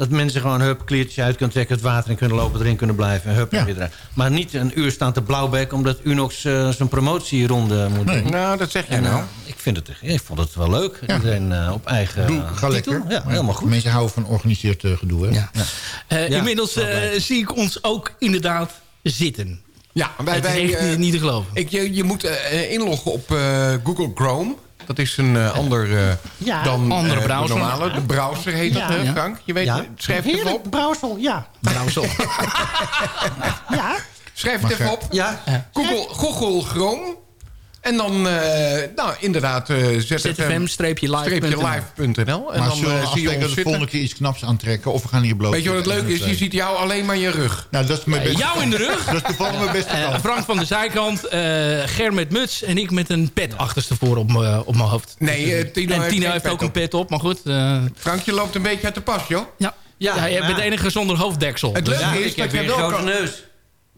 dat mensen gewoon hup, kleertjes uit kunnen trekken... het water in kunnen lopen, erin kunnen blijven... en hup, en Ja. weer eruit. Maar niet een uur staan te blauwbek... omdat Unox eh, zijn promotieronde moet Nee. doen. Nou, dat zeg jij En, eh, nou. ik, vind het, ja, ik vond het wel leuk. Iedereen eh, op eigen Doe, ga titel. lekker. Ja, helemaal goed. Mensen houden van georganiseerd eh, gedoe, hè? Ja. Eh, Ja, inmiddels eh, zie ik ons ook inderdaad zitten. Ja, wij, Het is wij, echt eh, niet- te geloven. Ik, je, je moet eh, inloggen op eh, Google Chrome. Dat is een eh, ander eh, Ja, dan andere eh, de browser. normale. De browser heet dat, Ja. hè, Ja. Frank? Je weet, Ja. schrijf het even op. Brouwsel, ja. Zo. Ja, Schrijf het even op. Ja, Google, Google Chrome. En dan, eh, nou, inderdaad, eh ZFM-live.nl. En Maar dan eh, zie je ons zitten. volgende keer iets knaps aantrekken? Of we gaan hier bloot Weet je wat het leuke is? Je ziet jou alleen maar je rug. Nou, dat is mijn beste Jou in de rug. Dat is toevallig mijn beste kant. Frank van de zijkant, eh Ger met muts en ik met een pet achterstevoren op, mijn- op mijn hoofd. Nee, eh, Tino en heeft Tino heeft ook een pet op, maar goed. eh, Frank, je loopt een beetje uit de pas, joh. ja. Ja, Ja, jij bent de enige zonder hoofddeksel. Het Dus- leuke ja, is ik dat heb je weer een wel grote kan... neus.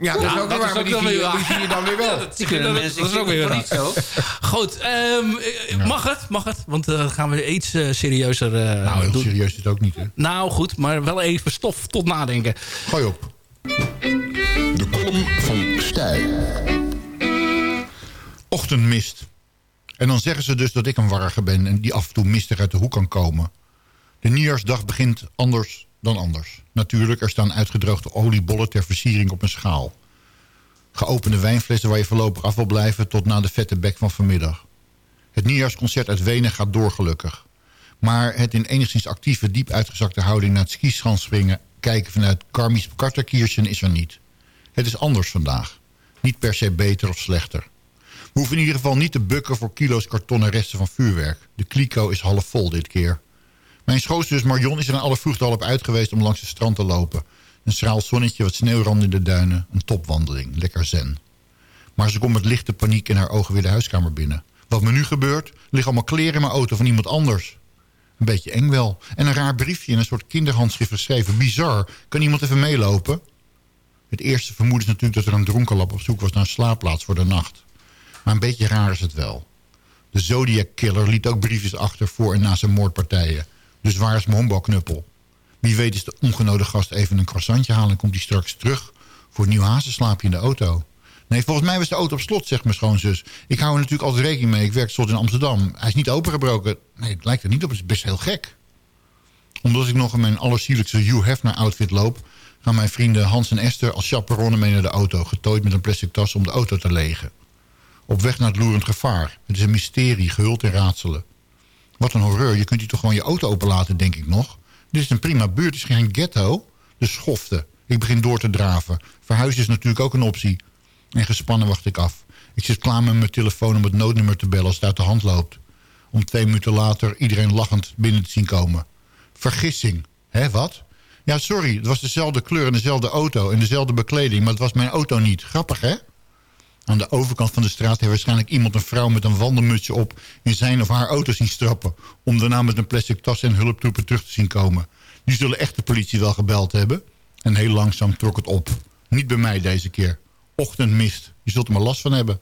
Ja, dat is ook dat waar, is maar ook die wel zie je- weer waar. die zie je dan weer wel. Dat, Die kunnen dat- mensen dat is ook weer niet zo. Goed, ehm, eh, mag het? Mag het? Want dan gaan we iets eh, serieuzer eh, Nou, heel doen. serieus is het ook niet, hè? Nou goed, maar wel even stof tot nadenken. Gooi op. De column van Stijl. Ochtendmist. En dan zeggen ze dus dat ik een warriger ben... en die af en toe mistig uit de hoek kan komen. De nieuwjaarsdag begint anders dan anders. Natuurlijk, er staan uitgedroogde oliebollen ter versiering op een schaal. Geopende wijnflessen waar je voorlopig af wil blijven... tot na de vette bek van vanmiddag. Het nieuwjaarsconcert uit Wenen gaat door gelukkig. Maar het in enigszins actieve, diep uitgezakte houding... naar het skischanspringen kijken vanuit Karmies Karterkiersen is er niet. Het is anders vandaag. Niet per se beter of slechter. We hoeven in ieder geval niet te bukken voor kilo's kartonnen resten van vuurwerk. De kliko is half vol dit keer. Mijn schoonzus Marion is er in alle vroegte al op uit geweest om langs het strand te lopen. Een schraal zonnetje, wat sneeuwrand in de duinen. Een topwandeling, lekker zen. Maar ze komt met lichte paniek in haar ogen weer de huiskamer binnen. Wat me nu gebeurt, liggen allemaal kleren in mijn auto van iemand anders. Een beetje eng wel. En een raar briefje in een soort kinderhandschrift geschreven. Bizar. Kan iemand even meelopen? Het eerste vermoeden is natuurlijk dat er een dronkenlap op zoek was naar een slaapplaats voor de nacht. Maar een beetje raar is het wel. De Zodiac Killer liet ook briefjes achter voor en na zijn moordpartijen. Dus waar is mijn honkbalknuppel? Wie weet is de ongenode gast even een croissantje halen... en komt hij straks terug voor een nieuw hazenslaapje in de auto. Nee, volgens mij was de auto op slot, zegt mijn schoonzus. Ik hou er natuurlijk altijd rekening mee. Ik werk slot in Amsterdam. Hij is niet opengebroken. Nee, het lijkt er niet op. Het is best heel gek. Omdat ik nog in mijn allersierlijkste Hugh Hefner outfit loop... gaan mijn vrienden Hans en Esther als chaperonnen mee naar de auto... getooid met een plastic tas om de auto te legen. Op weg naar het loerend gevaar. Het is een mysterie, gehuld in raadselen. Wat een horreur. Je kunt hier toch gewoon je auto openlaten, denk ik nog. Dit is een prima buurt. Het is geen ghetto. De schofte. Ik begin door te draven. Verhuizen is natuurlijk ook een optie. En gespannen wacht ik af. Ik zit klaar met mijn telefoon om het noodnummer te bellen als het uit de hand loopt. Om twee minuten later iedereen lachend binnen te zien komen. Vergissing. Hé, wat? Ja, sorry. Het was dezelfde kleur en dezelfde auto en dezelfde bekleding. Maar het was mijn auto niet. Grappig, hè? Aan de overkant van de straat heeft waarschijnlijk iemand een vrouw met een wandelmutsje op... in zijn of haar auto zien strappen... om daarna met een plastic tas en hulptroepen terug te zien komen. Die zullen echt de politie wel gebeld hebben. En heel langzaam trok het op. Niet bij mij deze keer. Ochtendmist. Je zult er maar last van hebben.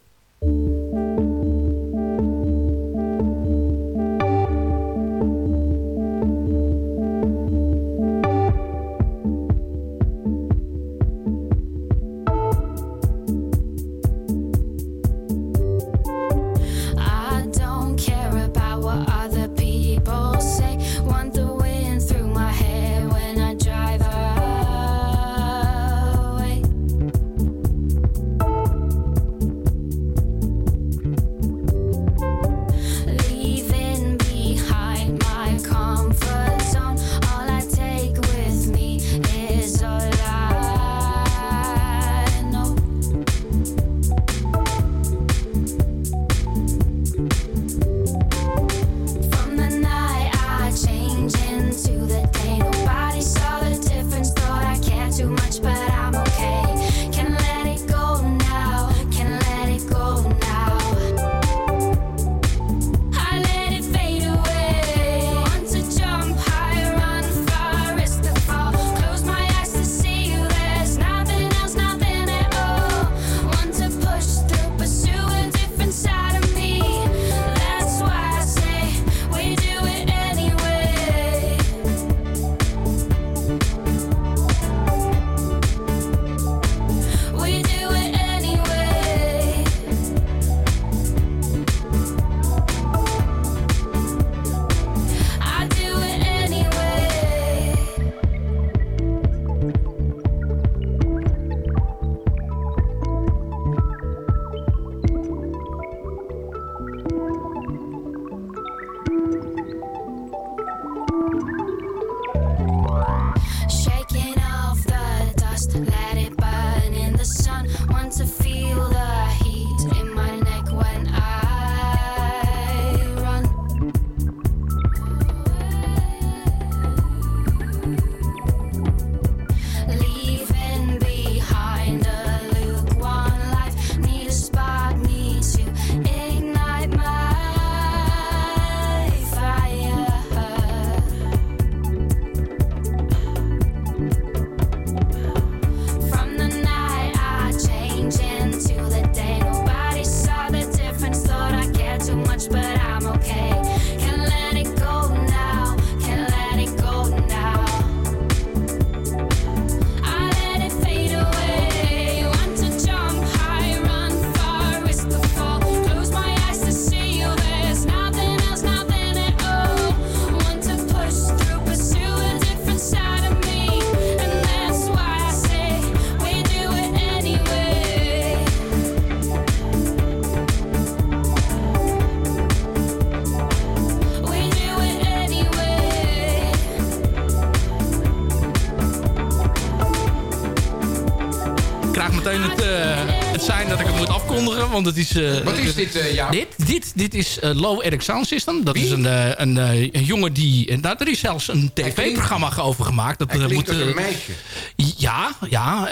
Want het is... eh, Wat is dit, eh, Jaap? Dit, dit, dit is eh, Low Eric Sound System. Dat is een, een, een jongen die... daar er is zelfs een tv-programma over gemaakt. Dat Hij moet, een meisje. Ja, ja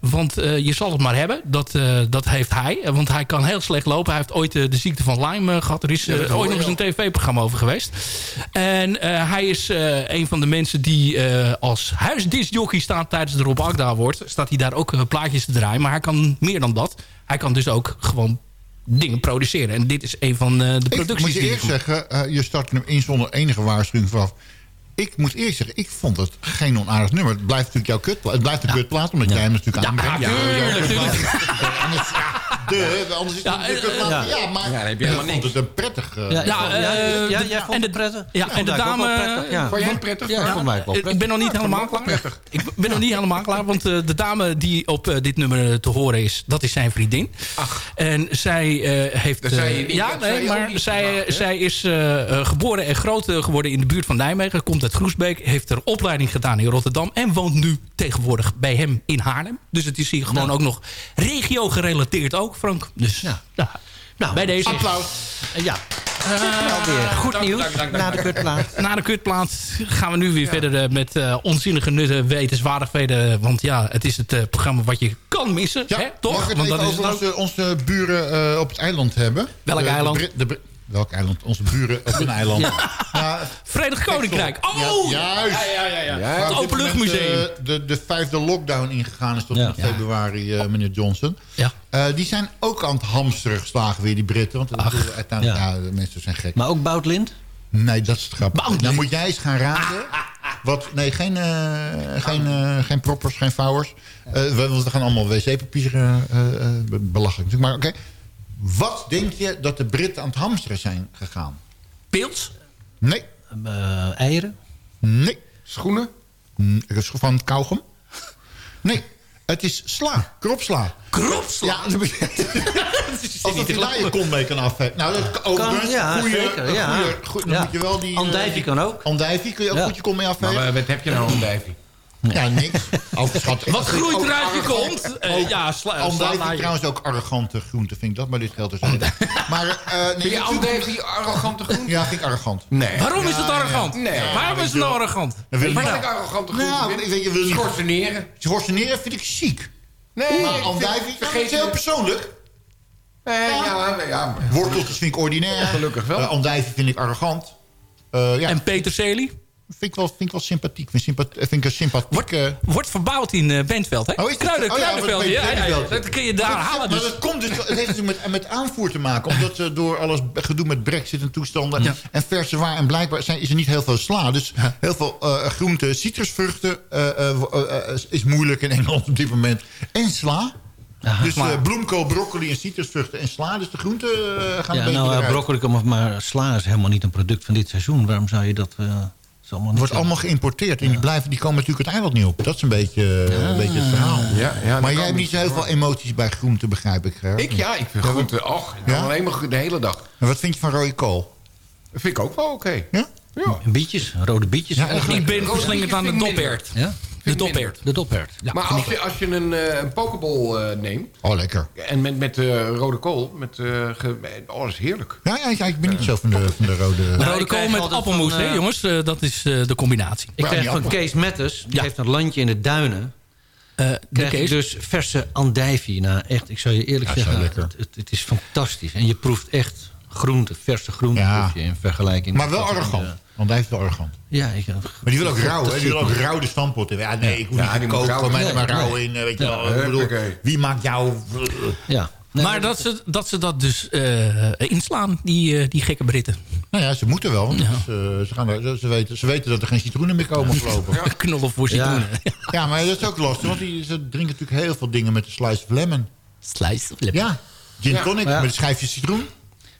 want je zal het maar hebben. Dat, dat heeft hij. Want hij kan heel slecht lopen. Hij heeft ooit de ziekte van Lyme eh, gehad. Er is Ja, ooit nog eens een tv-programma over geweest. En eh, hij is eh, een van de mensen die eh, als huisdisjockey staat tijdens de Rob Agda wordt. Staat hij daar ook plaatjes te draaien. Maar hij kan meer dan dat. Hij kan dus ook gewoon dingen produceren. En dit is een van de Ik producties moet je zeggen, je start hem in zonder enige waarschuwing vanaf. Ik moet eerst zeggen, ik vond het geen onaardig nummer. Het blijft natuurlijk jouw kutplaat. Het blijft een kutplaat, omdat jij hem natuurlijk aanbrengt. ja, tuurlijk, tuurlijk. Anders, de, anders is het Ja, een eh, kutplaat. ja. Ja, maar Ja, heb je ik helemaal vond het een prettig... eh, Ja, ja, ja, eh, jij vond en het de- prettig? Ja, en de dame... Vond jij het prettig? Ja, vond mij wel Ik ben nog niet helemaal klaar. Ik ben nog niet helemaal klaar, want eh, de dame die op eh, dit nummer te horen is, dat is zijn vriendin. En zij eh, heeft... Eh, ja, nee, maar zij, zij is eh, eh, geboren en groot eh, geworden in de buurt van Nijmegen. Komt uit Groesbeek, heeft er opleiding gedaan in Rotterdam en woont nu tegenwoordig bij hem in Haarlem. Dus het is hier gewoon ook nog regio gerelateerd ook, Frank. Dus ja. Nou, bij deze. Applaus. Ja. Alweer goed nieuws na de kutplaat. Na de kutplaat gaan we nu weer verder eh, met eh, onzinnige nutten, wetenswaardigheden. Want ja, het is het eh, programma wat je kan missen. Ja, hè, toch? Mag ik het Want even dat is over het ook. onze, onze buren eh, op het eiland hebben? Welk De- de eiland? De Brit- welk eiland? Onze buren op een eiland. Ja. Verenigd Koninkrijk. Oh! Ja, juist. Ja, ja, ja, ja. Het Openluchtmuseum. moment, eh, de, de vijfde lockdown ingegaan is tot in februari, eh, meneer Johnson. Ja. Eh, die zijn ook aan het hamsteren geslagen weer, die Britten. Want bedoel, uiteindelijk, ja. de mensen zijn gek. Maar ook Boutlind? Nee, dat is het grap. Dan moet jij eens gaan raden. Wat, nee, geen, geen, geen proppers, geen vouwers. Eh, we, we gaan allemaal wc-papier belachelijk. Maar oké. Wat denk je dat de Britten aan het hamsteren zijn gegaan? Pils? Nee. Eh, eieren? Nee. Schoenen? Van het kauwgom? Nee. Het is sla. Kropsla. Kropsla? Ja, dat Alsof je daar je kont mee kan afvegen. Nou, dat kan overigens. ja, goeie, zeker, ja. goeie- goeie- dan Ja. moet je wel die... eh, Andijvie die- kan ook. Andijvie kun je ook Ja. goed je kont mee afvegen. Maar wat heb je nou een Ja, niks. Overschat. Wat groeit er uit je kont? Eh, ja, sla, je. trouwens ook arrogante groente, vind ik dat. Maar dit geldt dus niet. Maar, eh nee, Vind je andijvie arrogante groente? Ja, vind ik arrogant. Nee. Waarom is Ja, het arrogant? ja. Nee. Waarom is het nou arrogant? Dat wil ik arrogante groente Nou, vind? weet je, wil niet... Schorseneren. Schorseneren vind ik chic. Nee, Maar andijvie, vind- heel persoonlijk. Nee, ja, nee, ja. maar- Worteltjes vind ik ordinair. Gelukkig wel. Uh, andijvie vind ik arrogant. Eh, ja, En peterselie? Vind ik wel, vind ik wel sympathiek. Vind, sympa- vind ik een sympathieke... Wordt verbouwd in eh Bentveld, hè? Oh, is dat- Kruiden, oh ja, Kruidenveld, bij ja, ja, ja, Bentveld. Dat kun je daar Maar halen. Maar Dus. dat komt dus, het heeft natuurlijk met, met aanvoer te maken. Omdat ze door alles gedoe met brexit en toestanden... Ja. en verse waar en blijkbaar zijn, is er niet heel veel sla. Dus heel veel eh groenten, citrusvruchten eh, is moeilijk in Engeland op dit moment. En sla. dus maar- bloemkool, broccoli en citrusvruchten en sla. Dus de groenten gaan een beetje nou, eruit. broccoli, maar- maar sla is helemaal niet een product van dit seizoen. Waarom zou je dat... eh, is allemaal Het wordt allemaal geïmporteerd. En die, blijven, die komen natuurlijk het eiland niet op. Dat is een beetje, eh, een beetje het verhaal. Ja, ja, maar jij hebt niet zo heel veel emoties bij groenten, begrijp ik. Gerard. Ik ja, ik vind groente... Ik kan Ja? alleen maar de hele dag. En wat vind je van rode kool? Dat vind ik ook wel oké. Ja? Ja. Bietjes, rode bietjes. Ja, Ik ben verslingerd aan de dopert. Ja? De dopert. De dophert. Ja, maar als je, als je een, eh, een pokeball eh, neemt... Oh, lekker. En met, met eh, rode kool, met, eh, ge- oh, dat is heerlijk. Ja, ja, ja, ik ben niet zo van de, van de rode... Nou, Rode ik krijg kool met appelmoes, van, hè jongens? Eh, dat is eh, de combinatie. Ik krijg van Kees Metters, die Ja. heeft een landje in de duinen. Eh, de Krijg je Kees. dus verse andijvie. Nou, echt, ik zou je eerlijk Ja, zeggen, het, het, het is fantastisch. En je proeft echt groente, verse groente Ja. in vergelijking. Maar wel arrogant. Want hij heeft wel arrogant. Ja, ik, Maar die wil ook rauw, hè? Die wil ook rauw de stamppot hebben. Ja, nee, ik hoef Ja, niet die te koken. rauw. Nee, maar rauw nee. in. eh, Weet je Ja, wel. Ik bedoel, wie maakt jou... Ja. Nee, maar dat ze, dat ze dat dus eh, inslaan, die, eh, die gekke Britten. Nou ja, ze moeten wel. Ja. eh, ze, gaan er, ze, weten, ze weten dat er geen citroenen meer komen voorlopig. Knollen voor citroenen. Ja, maar dat is ook lastig. Want die, ze drinken natuurlijk heel veel dingen met een slice of lemon. Slice of lemon. Ja, gin tonic Ja. met een schijfje citroen.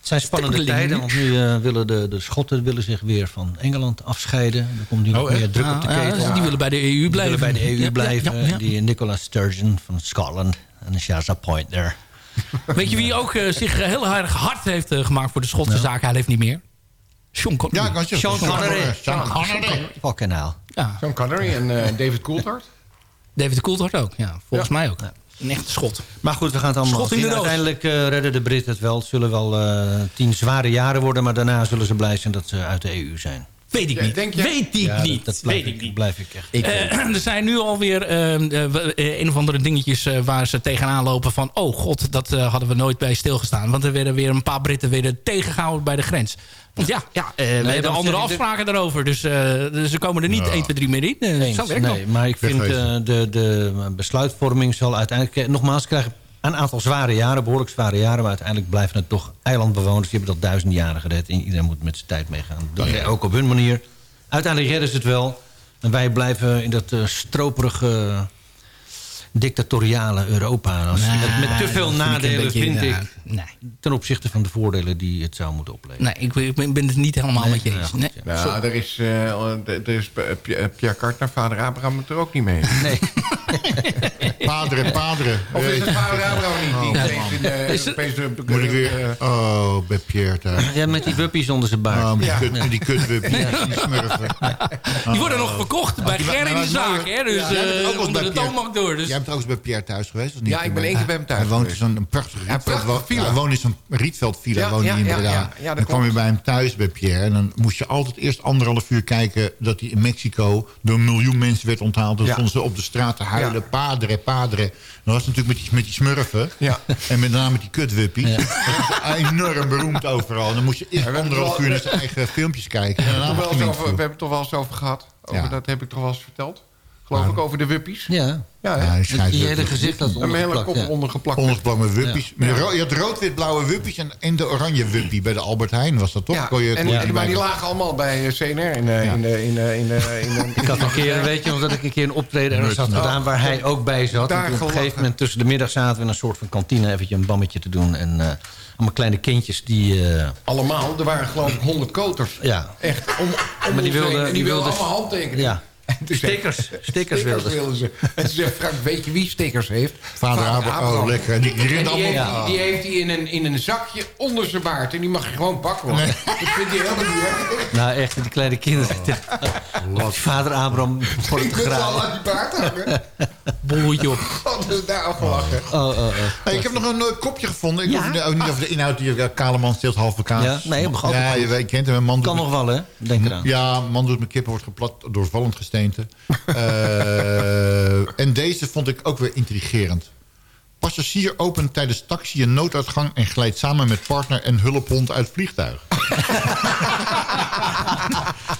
Het zijn spannende tijden, want nu eh, willen de, de Schotten willen zich weer van Engeland afscheiden. Er komt nu nog Oh, echt? meer druk op de Ja, ja, ketel. die willen bij de EU Die blijven. willen bij de EU Ja, ja, blijven. ja, ja. Die Nicola Sturgeon van Scotland. En she has a point there. Weet je wie ook eh, zich heel erg hard heeft eh, gemaakt voor de Schotse zaak? Hij leeft niet meer. Sean Connery. Ja, ik kan je Sean Connery. Sean Connery. Fucking hell. Ja, Sean Connery en eh, David Coulthard. David Coulthard ook. Ja, volgens mij ook. Een echte schot. Maar goed, we gaan het allemaal Schot in de. Uiteindelijk eh, redden de Britten het wel. Het zullen wel eh, tien zware jaren worden. Maar daarna zullen ze blij zijn dat ze uit de EU zijn. Weet ik niet. Denk? Weet ik Ja, niet. dat blijf Weet ik ik- niet. blijf ik echt. Eh, er zijn nu alweer eh, een of andere dingetjes eh, waar ze tegenaan lopen van... oh god, dat hadden we nooit bij stilgestaan. Want er werden weer een paar Britten weer tegengehouden bij de grens. Want ja, ja eh, we hebben andere de- afspraken daarover. Dus, eh, dus ze komen er niet 1, 2, 3 meer in. Eens. zo werkt nee, dat. maar ik vind eh, de, de besluitvorming zal uiteindelijk... Nogmaals, krijgen een aantal zware jaren, behoorlijk zware jaren... maar uiteindelijk blijven het toch eilandbewoners. Die hebben dat duizenden jaren gered. En iedereen moet met zijn tijd meegaan. Dat doen ook op hun manier. Uiteindelijk redden ze het wel. En wij blijven in dat eh, stroperige... dictatoriale Europa. Als, Nee, met, met te veel dat vind ik een nadelen, vind ik... nee. ten opzichte van de voordelen die het zou moeten opleveren. Nee, ik, ik ben ben het niet helemaal met je eens. Nee. Ja, er is, eh, er is eh, Pi- eh, Pierre Kartner, vader Abraham, het er ook niet mee. Nee. Padre, padre. Of is het vader Abraham niet? Die Oh, steeds in de Is het- Europese... Moet ik weer... Oh, bij Pierre thuis. Ja, met die wuppies onder zijn baard. Oh, die, Ja. kut, die kutwuppies, die smurfen. Die worden nog verkocht bij die- Ger in nou, de dat zaak. Hè? Dus eh, onder bij de Pierre. toonbank door. Dus. Bent trouwens bij Pierre thuis geweest? Of niet? Ja, ik ben één keer bij hem thuis Hij woont in zo'n prachtige Rietveld. Hij woont in zo'n Rietveld-villa. Ja, woonde hij ja, inderdaad. ja, ja, dat dan kwam je bij hem thuis bij Pierre. En dan moest je altijd eerst anderhalf uur kijken... dat hij in Mexico door een miljoen mensen werd onthaald. Dan Ja. stonden ze op de straat te huilen. Ja. Padre, padre. Dat was natuurlijk met die, met die smurfen. Ja. En met name met die kutwuppies. Dat was enorm beroemd overal. En dan moest je eerst anderhalf uur naar zijn eigen filmpjes kijken. We hebben het toch wel eens over gehad. Over Ja. Dat heb ik toch wel eens verteld. Geloof ik, over de wuppies. Ja. Ja, die hele gezicht had Een hele ondergeplakt, kop ja. ondergeplakt. Ondergeplakt met wuppies. Ja. Je had rood-wit-blauwe wuppies en, en de oranje wuppie bij de Albert Heijn was dat toch? Ja, Kon je, en, en- maar die lagen allemaal bij eh, CNR in de... In de, in de, in de, in de- Ik had een keer, weet je, omdat ik een keer een optreden ergens had gedaan... waar hij ook bij zat. Daar En toen op een gegeven moment tussen de middag zaten we in een soort van kantine... eventjes een bammetje te doen. En eh, allemaal kleine kindjes die... eh, Allemaal, er waren geloof ik honderd koters. ja, Echt, om, om Maar die wilden- En die wilden wilden- allemaal handtekenen. ja. Stickers, stickers wilden ze. ze. En toen zei Frank, weet je wie stickers heeft? Vader Abraham. Oh, lekker. Die, die En die, heeft, allemaal... die heeft hij in een, in een zakje onder zijn baard. En die mag je gewoon pakken. Dat vindt hij helemaal niet erg. Nou, echt, die kleine kinderen. Oh. Vader Abraham begon het Ik al graven. aan die baard hangen. Bolletje op. God, dat is daar al gelachen. Oh, oh, oh. Hey, ik heb nog een eh, kopje gevonden. Ik hoef de- ook niet over de inhoud. Die uh, Kaleman steelt halve kaas. Ja, nee, ik begrijp Ja, je weet, je kent hem. Man Kan doet nog wel, hè? Denk eraan. Ja, man doet met kippen wordt geplat door vallend Eh, en deze vond ik ook weer intrigerend. Passagier opent tijdens taxi een nooduitgang... en glijdt samen met partner en hulphond uit vliegtuig.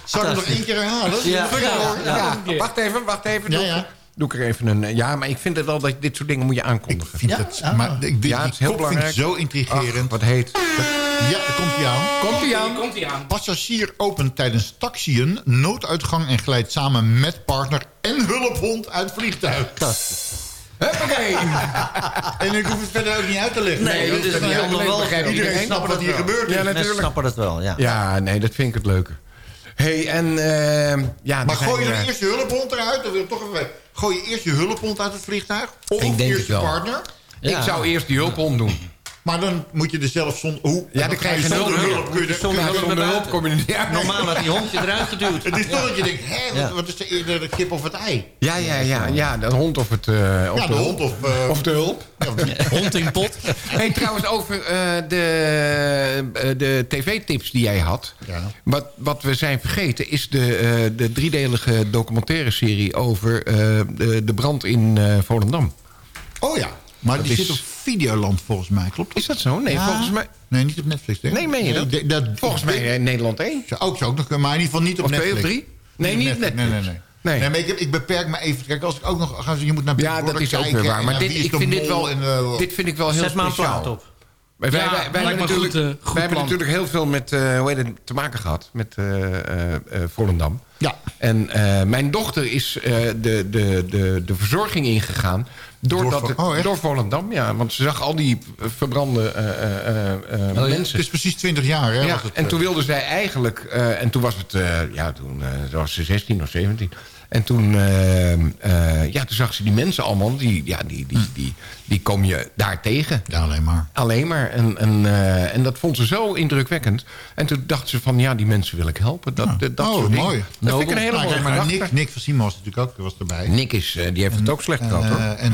Zal ik hem nog één keer herhalen? Ja, ik wel- Ja, wacht even, wacht even. Ja, Doe, ja. doe ik er even een... eh, Ja, maar ik vind het wel dat dit soort dingen moet je aankondigen. Vind het, maar ik, Ja, het is heel ik belangrijk. zo intrigerend. Ach, wat heet. Ja, daar komt hij aan. Komt hij aan? Komt hij aan. Passagier opent tijdens taxiën nooduitgang en glijdt samen met partner en hulphond uit vliegtuig. Huppakee. En ik hoef het verder ook niet uit te leggen. Nee, dat is dat niet niet onderwel. Iedereen, Iedereen snapt wat hier wel. gebeurt. Ja, natuurlijk. snappen het wel, ja. Ja, nee, dat vind ik het leuke. hey, en... eh, ja, Maar gooi je dan eerst je hulphond eruit? Dan wil ik toch even weten. Gooi je eerst je hulphond uit het vliegtuig? Of Ik denk eerst je wel. partner? Ik zou eerst die hulphond doen. Maar dan moet je er zelf zonder... Hoe? Ja, dan krijg je zonder hulp. hulp. Kun je, Zonder hulp Zonder hulp kom je niet uit. Normaal had die hondje eruit geduwd. Het is toch dat je denkt, hé, wat, Ja. wat is de eerder de kip of het ei? Ja, ja, ja, ja, de hond of het... eh, of Ja, de hulp. hond of... eh, Of de hulp. Hond in pot. Hey, trouwens, over eh, de, de tv-tips die jij had. Ja. Wat, wat we zijn vergeten is de, eh, de driedelige documentaire serie... over eh, de, de brand in eh, Volendam. Oh ja, maar Dat die is- zit op Videoland volgens mij, klopt Is dat zo? Nee, Ja. volgens mij... Nee, niet op Netflix. Denk ik. Nee, meen je dat? denk Volgens mij eh, Nederland 1. Zou ook, zou ook nog kunnen, maar in ieder geval niet op Of twee Netflix. of drie? Nee, niet op Nee, nee, Netflix. nee. Nee. Nee, maar ik, heb, ik beperk me even. Kijk, als ik ook nog ga, je moet naar Ja, dat is ook weer waar. Maar dit, ik vind dit wel, en, eh, dit vind ik wel heel Zet maar een speciaal. plaat op. Wij, wij, Ja, wij, hebben, goed, natuurlijk, goed wij hebben plan. natuurlijk heel veel met eh, hoe heet het, te maken gehad. Met eh eh, eh, Volendam. Ja. En eh, mijn dochter is eh, de, de, de, de verzorging ingegaan. Doordat Door oh, door Volendam, ja. Want ze zag al die eh, verbrande mensen. Het is precies 20 jaar, hè? Ja, het, en toen wilde zij eigenlijk... en toen was het... ja, toen was ze 16 of 17. En toen, eh, eh, ja, toen zag ze die mensen allemaal. Die, ja, die, die, die, die kom je daar tegen. Ja, alleen maar. Alleen maar. En, en, eh, en dat vond ze zo indrukwekkend. En toen dacht ze van... Ja, die mensen wil ik helpen. Dat, dat, dat oh, soort dingen. mooi. Dat vind ik een hele Nou, mooie maar. Nick, Nick van Simon was natuurlijk ook was erbij. Nick is, eh, die heeft het ook slecht gehad, hoor. En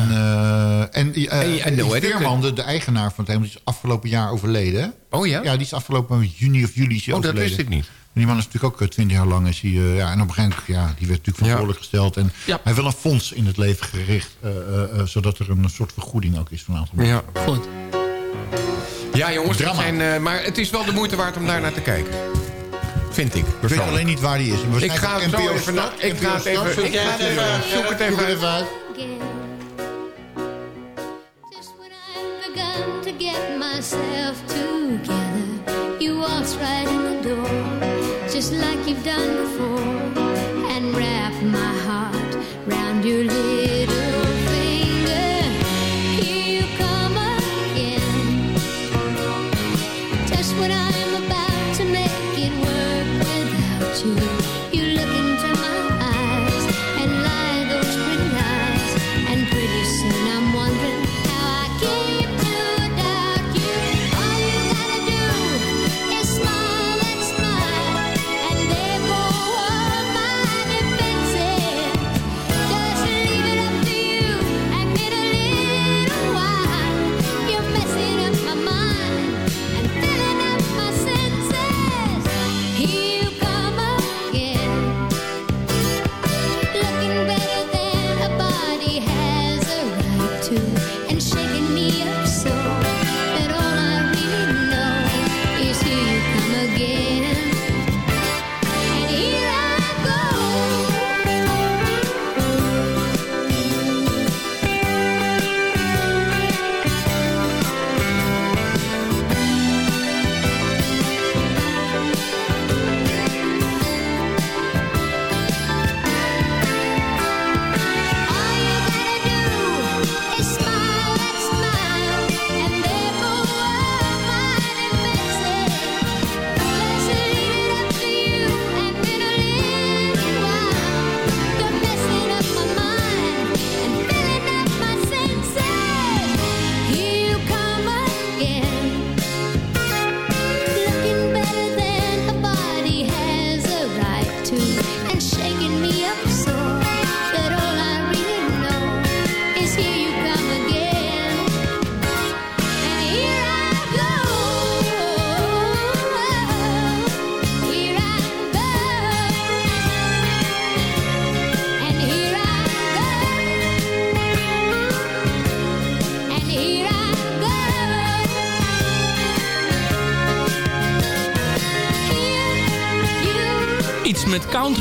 en, En-? Veerman, de, de eigenaar van het helemaal, die is afgelopen jaar overleden. Oh ja? Ja, die is afgelopen juni of juli is Oh, dat overleden. wist ik niet. Die man is natuurlijk ook eh, twintig jaar lang... Is hij, eh, ja, en op een gegeven moment, ja, die werd natuurlijk verantwoordelijk gesteld. En hij heeft wel een fonds in het leven gericht... eh, zodat er een soort vergoeding ook is van een aantal Ja. Goed. Ja, jongens, zijn, eh, maar het is wel de moeite waard om daar naar te kijken. Vind ik. Ik weet alleen niet waar die is. Ik Waarschijnlijk ga het zo even, na- ik ga het even, ik ga het even, zoek het even even uit. begun to get myself together. You waltz right in the door, just like you've done before, and wrap my heart round your little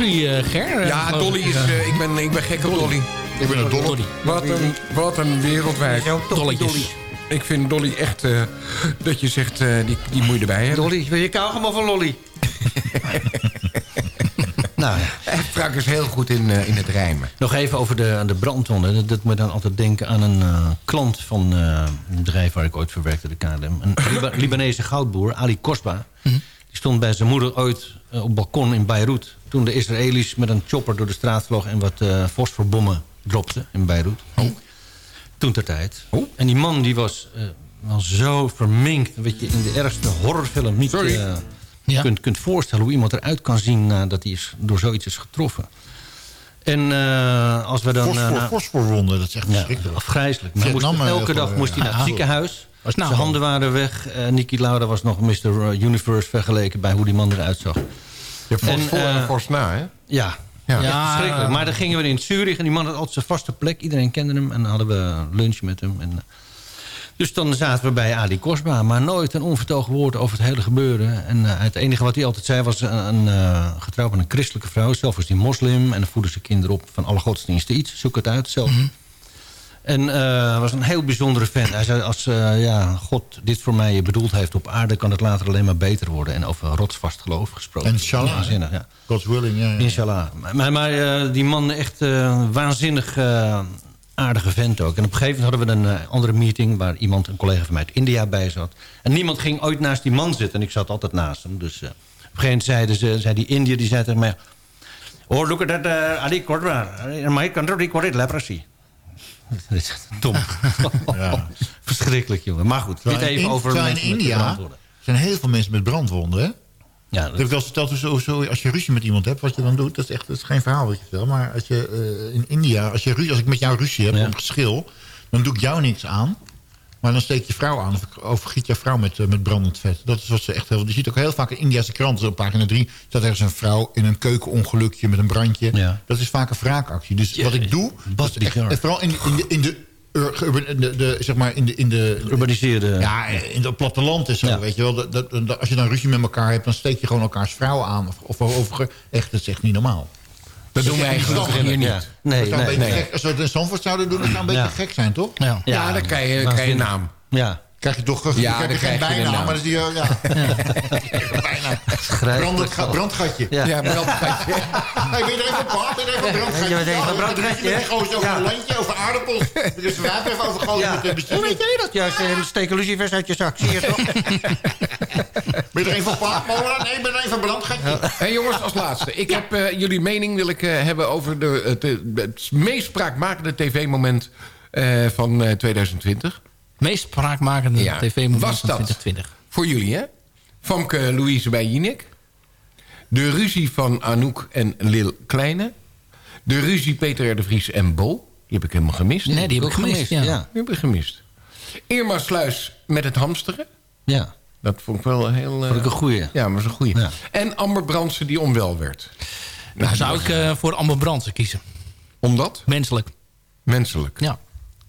country, eh, Ger. Ja, Eh, Dolly is... ja. eh, ik, ben, ik ben gek op Dolly. Ik ben een Dolly. Wat een, wat een wereldwijd. Dolletjes. Ik vind Dolly echt... eh, dat je zegt, eh, die, die moet je erbij hebben. Dolly, wil je kauwgom of een lolly? nou, Frank is heel goed in, eh, in het rijmen. Nog even over de, aan de brandwonden. Dat, dat moet dan altijd denken aan een eh, klant van eh, een bedrijf waar ik ooit voor werkte, de KLM. Een Liba- Libanese goudboer, Ali Kosba. Die stond bij zijn moeder ooit op het balkon in Beirut. Toen de Israëli's met een chopper door de straat vlogen... en wat eh fosforbommen dropten in Beirut. Toen ter tijd. En die man die was eh, wel zo verminkt... wat je in de ergste horrorfilm niet eh, kunt, kunt voorstellen... hoe iemand eruit kan zien nadat hij is, door zoiets is getroffen. En eh, als we dan... Fosfor, eh, fosforwonden, dat is echt ja, verschrikkelijk. afgrijzelijk. Maar hij moest, eh, elke dag moest hij eh, naar het ziekenhuis. Was Zijn handen waren weg. Eh Niki Lauda was nog Mr. Universe vergeleken... bij hoe die man eruit zag. Je fos voor en eh, fors na, hè? Ja, Ja. ja. Verschrikkelijk. Maar dan gingen we in Zurich en die man had altijd zijn vaste plek. Iedereen kende hem en dan hadden we lunch met hem. En, eh, dus dan zaten we bij Ali Kosba. Maar nooit een onvertogen woord over het hele gebeuren. En eh, het enige wat hij altijd zei was een, een, eh, getrouwd met een christelijke vrouw. Zelf was hij moslim en dan voeden ze kinderen op van alle godsdiensten iets. Zoek het uit zelf. En eh was een heel bijzondere fan. Hij zei, als eh, ja, God dit voor mij bedoeld heeft op aarde... kan het later alleen maar beter worden. En over rotsvast geloof gesproken. Inshallah, Waanzinnig, ja. God's willing, ja. ja. Inshallah. Maar, maar eh, die man echt waanzinnig aardige vent ook. En op een gegeven moment hadden we een andere meeting... waar iemand, een collega van mij uit India bij zat. En niemand ging ooit naast die man zitten. En ik zat altijd naast hem. Dus op een gegeven moment zeiden ze, zei die Indiër... die zei tegen mij... Oh, look at that, uh, Ali Kodra. In my country, we call it leprosy. Dat is Dom. Verschrikkelijk, jongen. Maar goed, dit even In- over in India zijn heel veel mensen met brandwonden, hè? Ja, dat heb ik wel verteld. Dus sowieso, als je ruzie met iemand hebt, wat je dan doet... dat is echt dat is geen verhaal wat je vertelt. Maar als je eh, in India, als, je, ruzie- als ik met jou ruzie heb, een geschil... dan doe ik jou niks aan. Maar dan steek je vrouw aan of overgiet je vrouw met, eh, met brandend vet. Dat is wat ze echt heel... Je ziet ook heel vaak in Indiase kranten, op pagina 3... staat ergens een vrouw in een keukenongelukje met een brandje. Dat is vaak een wraakactie. Dus wat ik doe... dat is echt- en vooral in, in de... In de geurban- de, de, zeg maar in de, in de Urbaniseerde. ja, in het platteland en zo, weet je wel. Dat, dat, dat- als je dan ruzie met elkaar hebt, dan steek je gewoon elkaars vrouwen aan. Of, of over, echt, dat is echt niet normaal. Dat doen wij niet verstandig. hier Ja. niet. Dat Nee, een nee, beetje nee. gek- Als we het in Zandvoort zouden doen, dat zou een beetje Ja. gek zijn, toch? Ja. Ja, dan krijg je, krijg je een naam. Ja. Krijg je toch Ja, krijg je geen een bijnaam, naam. maar dat is die, ja. bijnaam. Brandend ga- brandgatje. Ja. Ja, brandgatje. Hey, ben je er even op? Pa? Ben er even op brandgatje? Ja, je bent even Ja, een brandgatje, hè? gewoon over Ja. een landje, over aardappels. Dus we hebben even overgoten Ja. met de. Hoe weet jij dat? Juist, eh, steken lucifers uit je zak. Zie je toch? Ben je er even op pa? Mola? Nee, ik ben er even een brandgatje. Hey jongens, als laatste. Ik heb eh, jullie mening wil ik eh, hebben over de, het, eh, het meest spraakmakende tv-moment eh, van eh, 2020. Meest spraakmakende Ja. tv-moment van dat 2020. voor jullie, hè? Famke Louise bij Jinek. De ruzie van Anouk en Lil Kleine. De ruzie Peter R. de Vries en Bo. Die heb ik helemaal gemist. Nee, die heb ik gemist, ja. Die heb ik gemist. Irma Sluis met het hamsteren. Ja. Dat vond ik wel heel... eh, Vond ik een goeie. Ja, maar is een goeie. Ja. En Amber Brandsen die onwel werd. Nou, zou ik eh, voor Amber Brandsen kiezen. Omdat? Menselijk. Menselijk. Ja.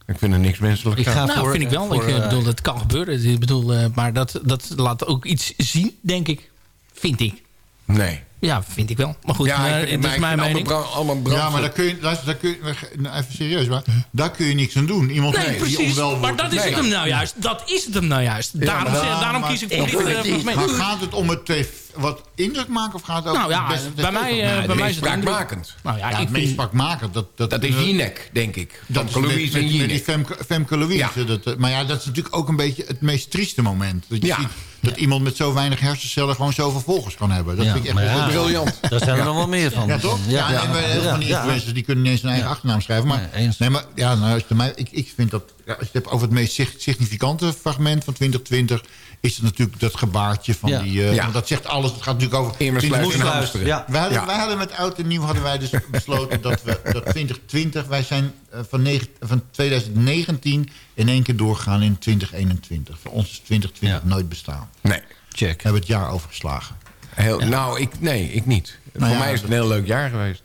Ik vind er niks menselijk Ik aan. ga nou, voor, vind ik eh, wel. voor, ik eh, eh, bedoel, dat kan gebeuren. Ik bedoel, eh, maar dat, dat laat ook iets zien, denk ik. Vind ik. Nee. Ja, vind ik wel. Maar goed, Ja, eh, ik dat is maar ik mijn mening. Amber Brandsen- Ja, maar daar kun je, daar kun je, nou, even serieus, maar daar kun je niks aan doen. Iemand Nee, die precies. onwel wordt. Maar dat is Nee. het hem nou juist. Dat is het hem nou juist. Daarom, Ja, zeg- daarom maar- kies ik voor dit Maar eh, fragment. Maar gaat het om het tv wat indruk maken of gaat het ook Nou ja, om het beste bij mij, Nou, bij de mij meest is het spraakmakend. Nou ja, Ja, ik het meest vind... spraakmakend. Dat, dat, Dat is Jinek, denk ik. Dat Van is met, Louise met, en met die. Femke, Femke Louise. Dat, eh, maar ja, dat is natuurlijk ook een beetje het meest trieste moment. Dat je Ja. ziet dat iemand met zo weinig hersencellen gewoon zoveel volgers kan hebben. Dat Ja, vind ik echt maar wel ja, Briljant. Daar zijn er nog wel meer van. Ja, toch? Ja, Ja, en bij heel veel van die ja. influencers die kunnen niet eens hun eigen achternaam schrijven. Maar, Nee, eens. nee, maar ja, nou, mij, ik, ik vind dat, ja, als je het hebt over het meest sig- significante fragment van 2020, is het natuurlijk dat gebaartje van Ja. die. eh, Ja. want dat zegt alles. Het gaat natuurlijk over. Irma Sluis en Moesluis. hamsteren. Ja. Wij hadden, Ja. wij hadden met oud en nieuw hadden wij dus besloten dat we dat 2020, wij zijn eh, van, negen- van 2019 in één keer doorgegaan in 2021. Voor ons is 2020 Ja. nooit bestaan. Nee. Check. We hebben het jaar overgeslagen. Heel, Nou, ik, nee, ik niet. Nou Voor ja, mij is het een heel leuk jaar geweest.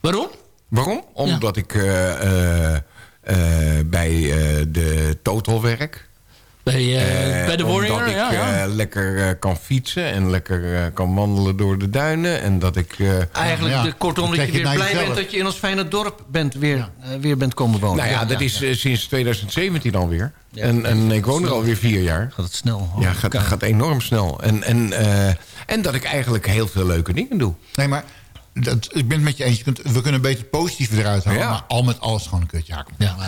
Waarom? Waarom? Omdat ik eh, bij eh, de Total werk. Bij, eh, Eh, bij de Warrior, Omdat ik ja, ja. eh, lekker eh, kan fietsen en lekker eh, kan wandelen door de duinen. En dat ik... eh, Eigenlijk Ja, de, kortom dat je weer blij bent dat je in ons fijne dorp bent weer, eh, weer bent komen wonen. nou ja, dat is eh, sinds 2017 alweer. en, en ik woon er alweer vier jaar. Gaat het snel. Ja, gaat, gaat enorm snel. En, en, eh, en dat ik eigenlijk heel veel leuke dingen doe. Nee, maar dat, ik ben het met je eens. Je kunt, we kunnen beter positief eruit halen. Ja. Maar al met alles gewoon een kutjaar. Ja, Ja,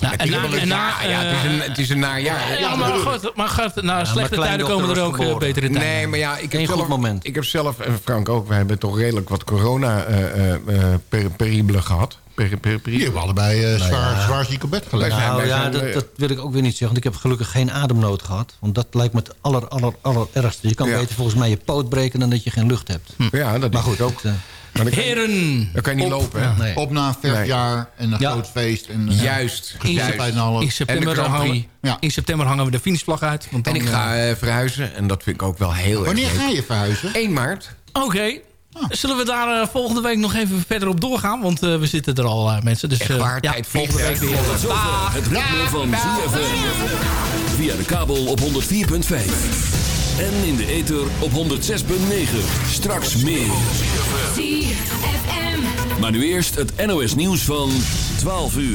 Ja, en na- en na, ja, ja, het is een, het is een naar jaar. Ja, maar, goed, maar gaat, na slechte maar tijden komen er ook eh, geboren. betere tijden. Nee, maar ja, ik heb, zelf, moment. ik heb zelf, en Frank ook, we hebben toch redelijk wat corona-peribelen gehad. Per, per, per, Die hebben allebei eh, zwaar, zwaar ziek op bed gelegen. Nou ja, dat, eh, dat wil ik ook weer niet zeggen. Want ik heb gelukkig geen ademnood gehad. Want dat lijkt me het aller, aller, allerergste. Je kan Ja. beter volgens mij je poot breken dan dat je geen lucht hebt. Ja, dat Maar goed, ook. eh, Maar dan kan, Heren, dan kan je niet Op- lopen, hè? nee. Op na een vers Nee. jaar en een Ja. groot feest. En, Juist. en alles. in september, En hangen. Ja. in september hangen we de finishvlag uit. Want En dan, ik eh, ga verhuizen en dat vind ik ook wel heel Wanneer erg leuk. ga je verhuizen? 1 maart. Oké. Zullen we daar eh, volgende week nog even verder op doorgaan? Want eh, we zitten er al, eh, mensen. Dus, waar, ja, tijd volgende week weer. Het ritme van ZFM. Via de kabel op 104.5. En in de ether op 106.9. Straks meer. Maar nu eerst het NOS nieuws van 12 uur.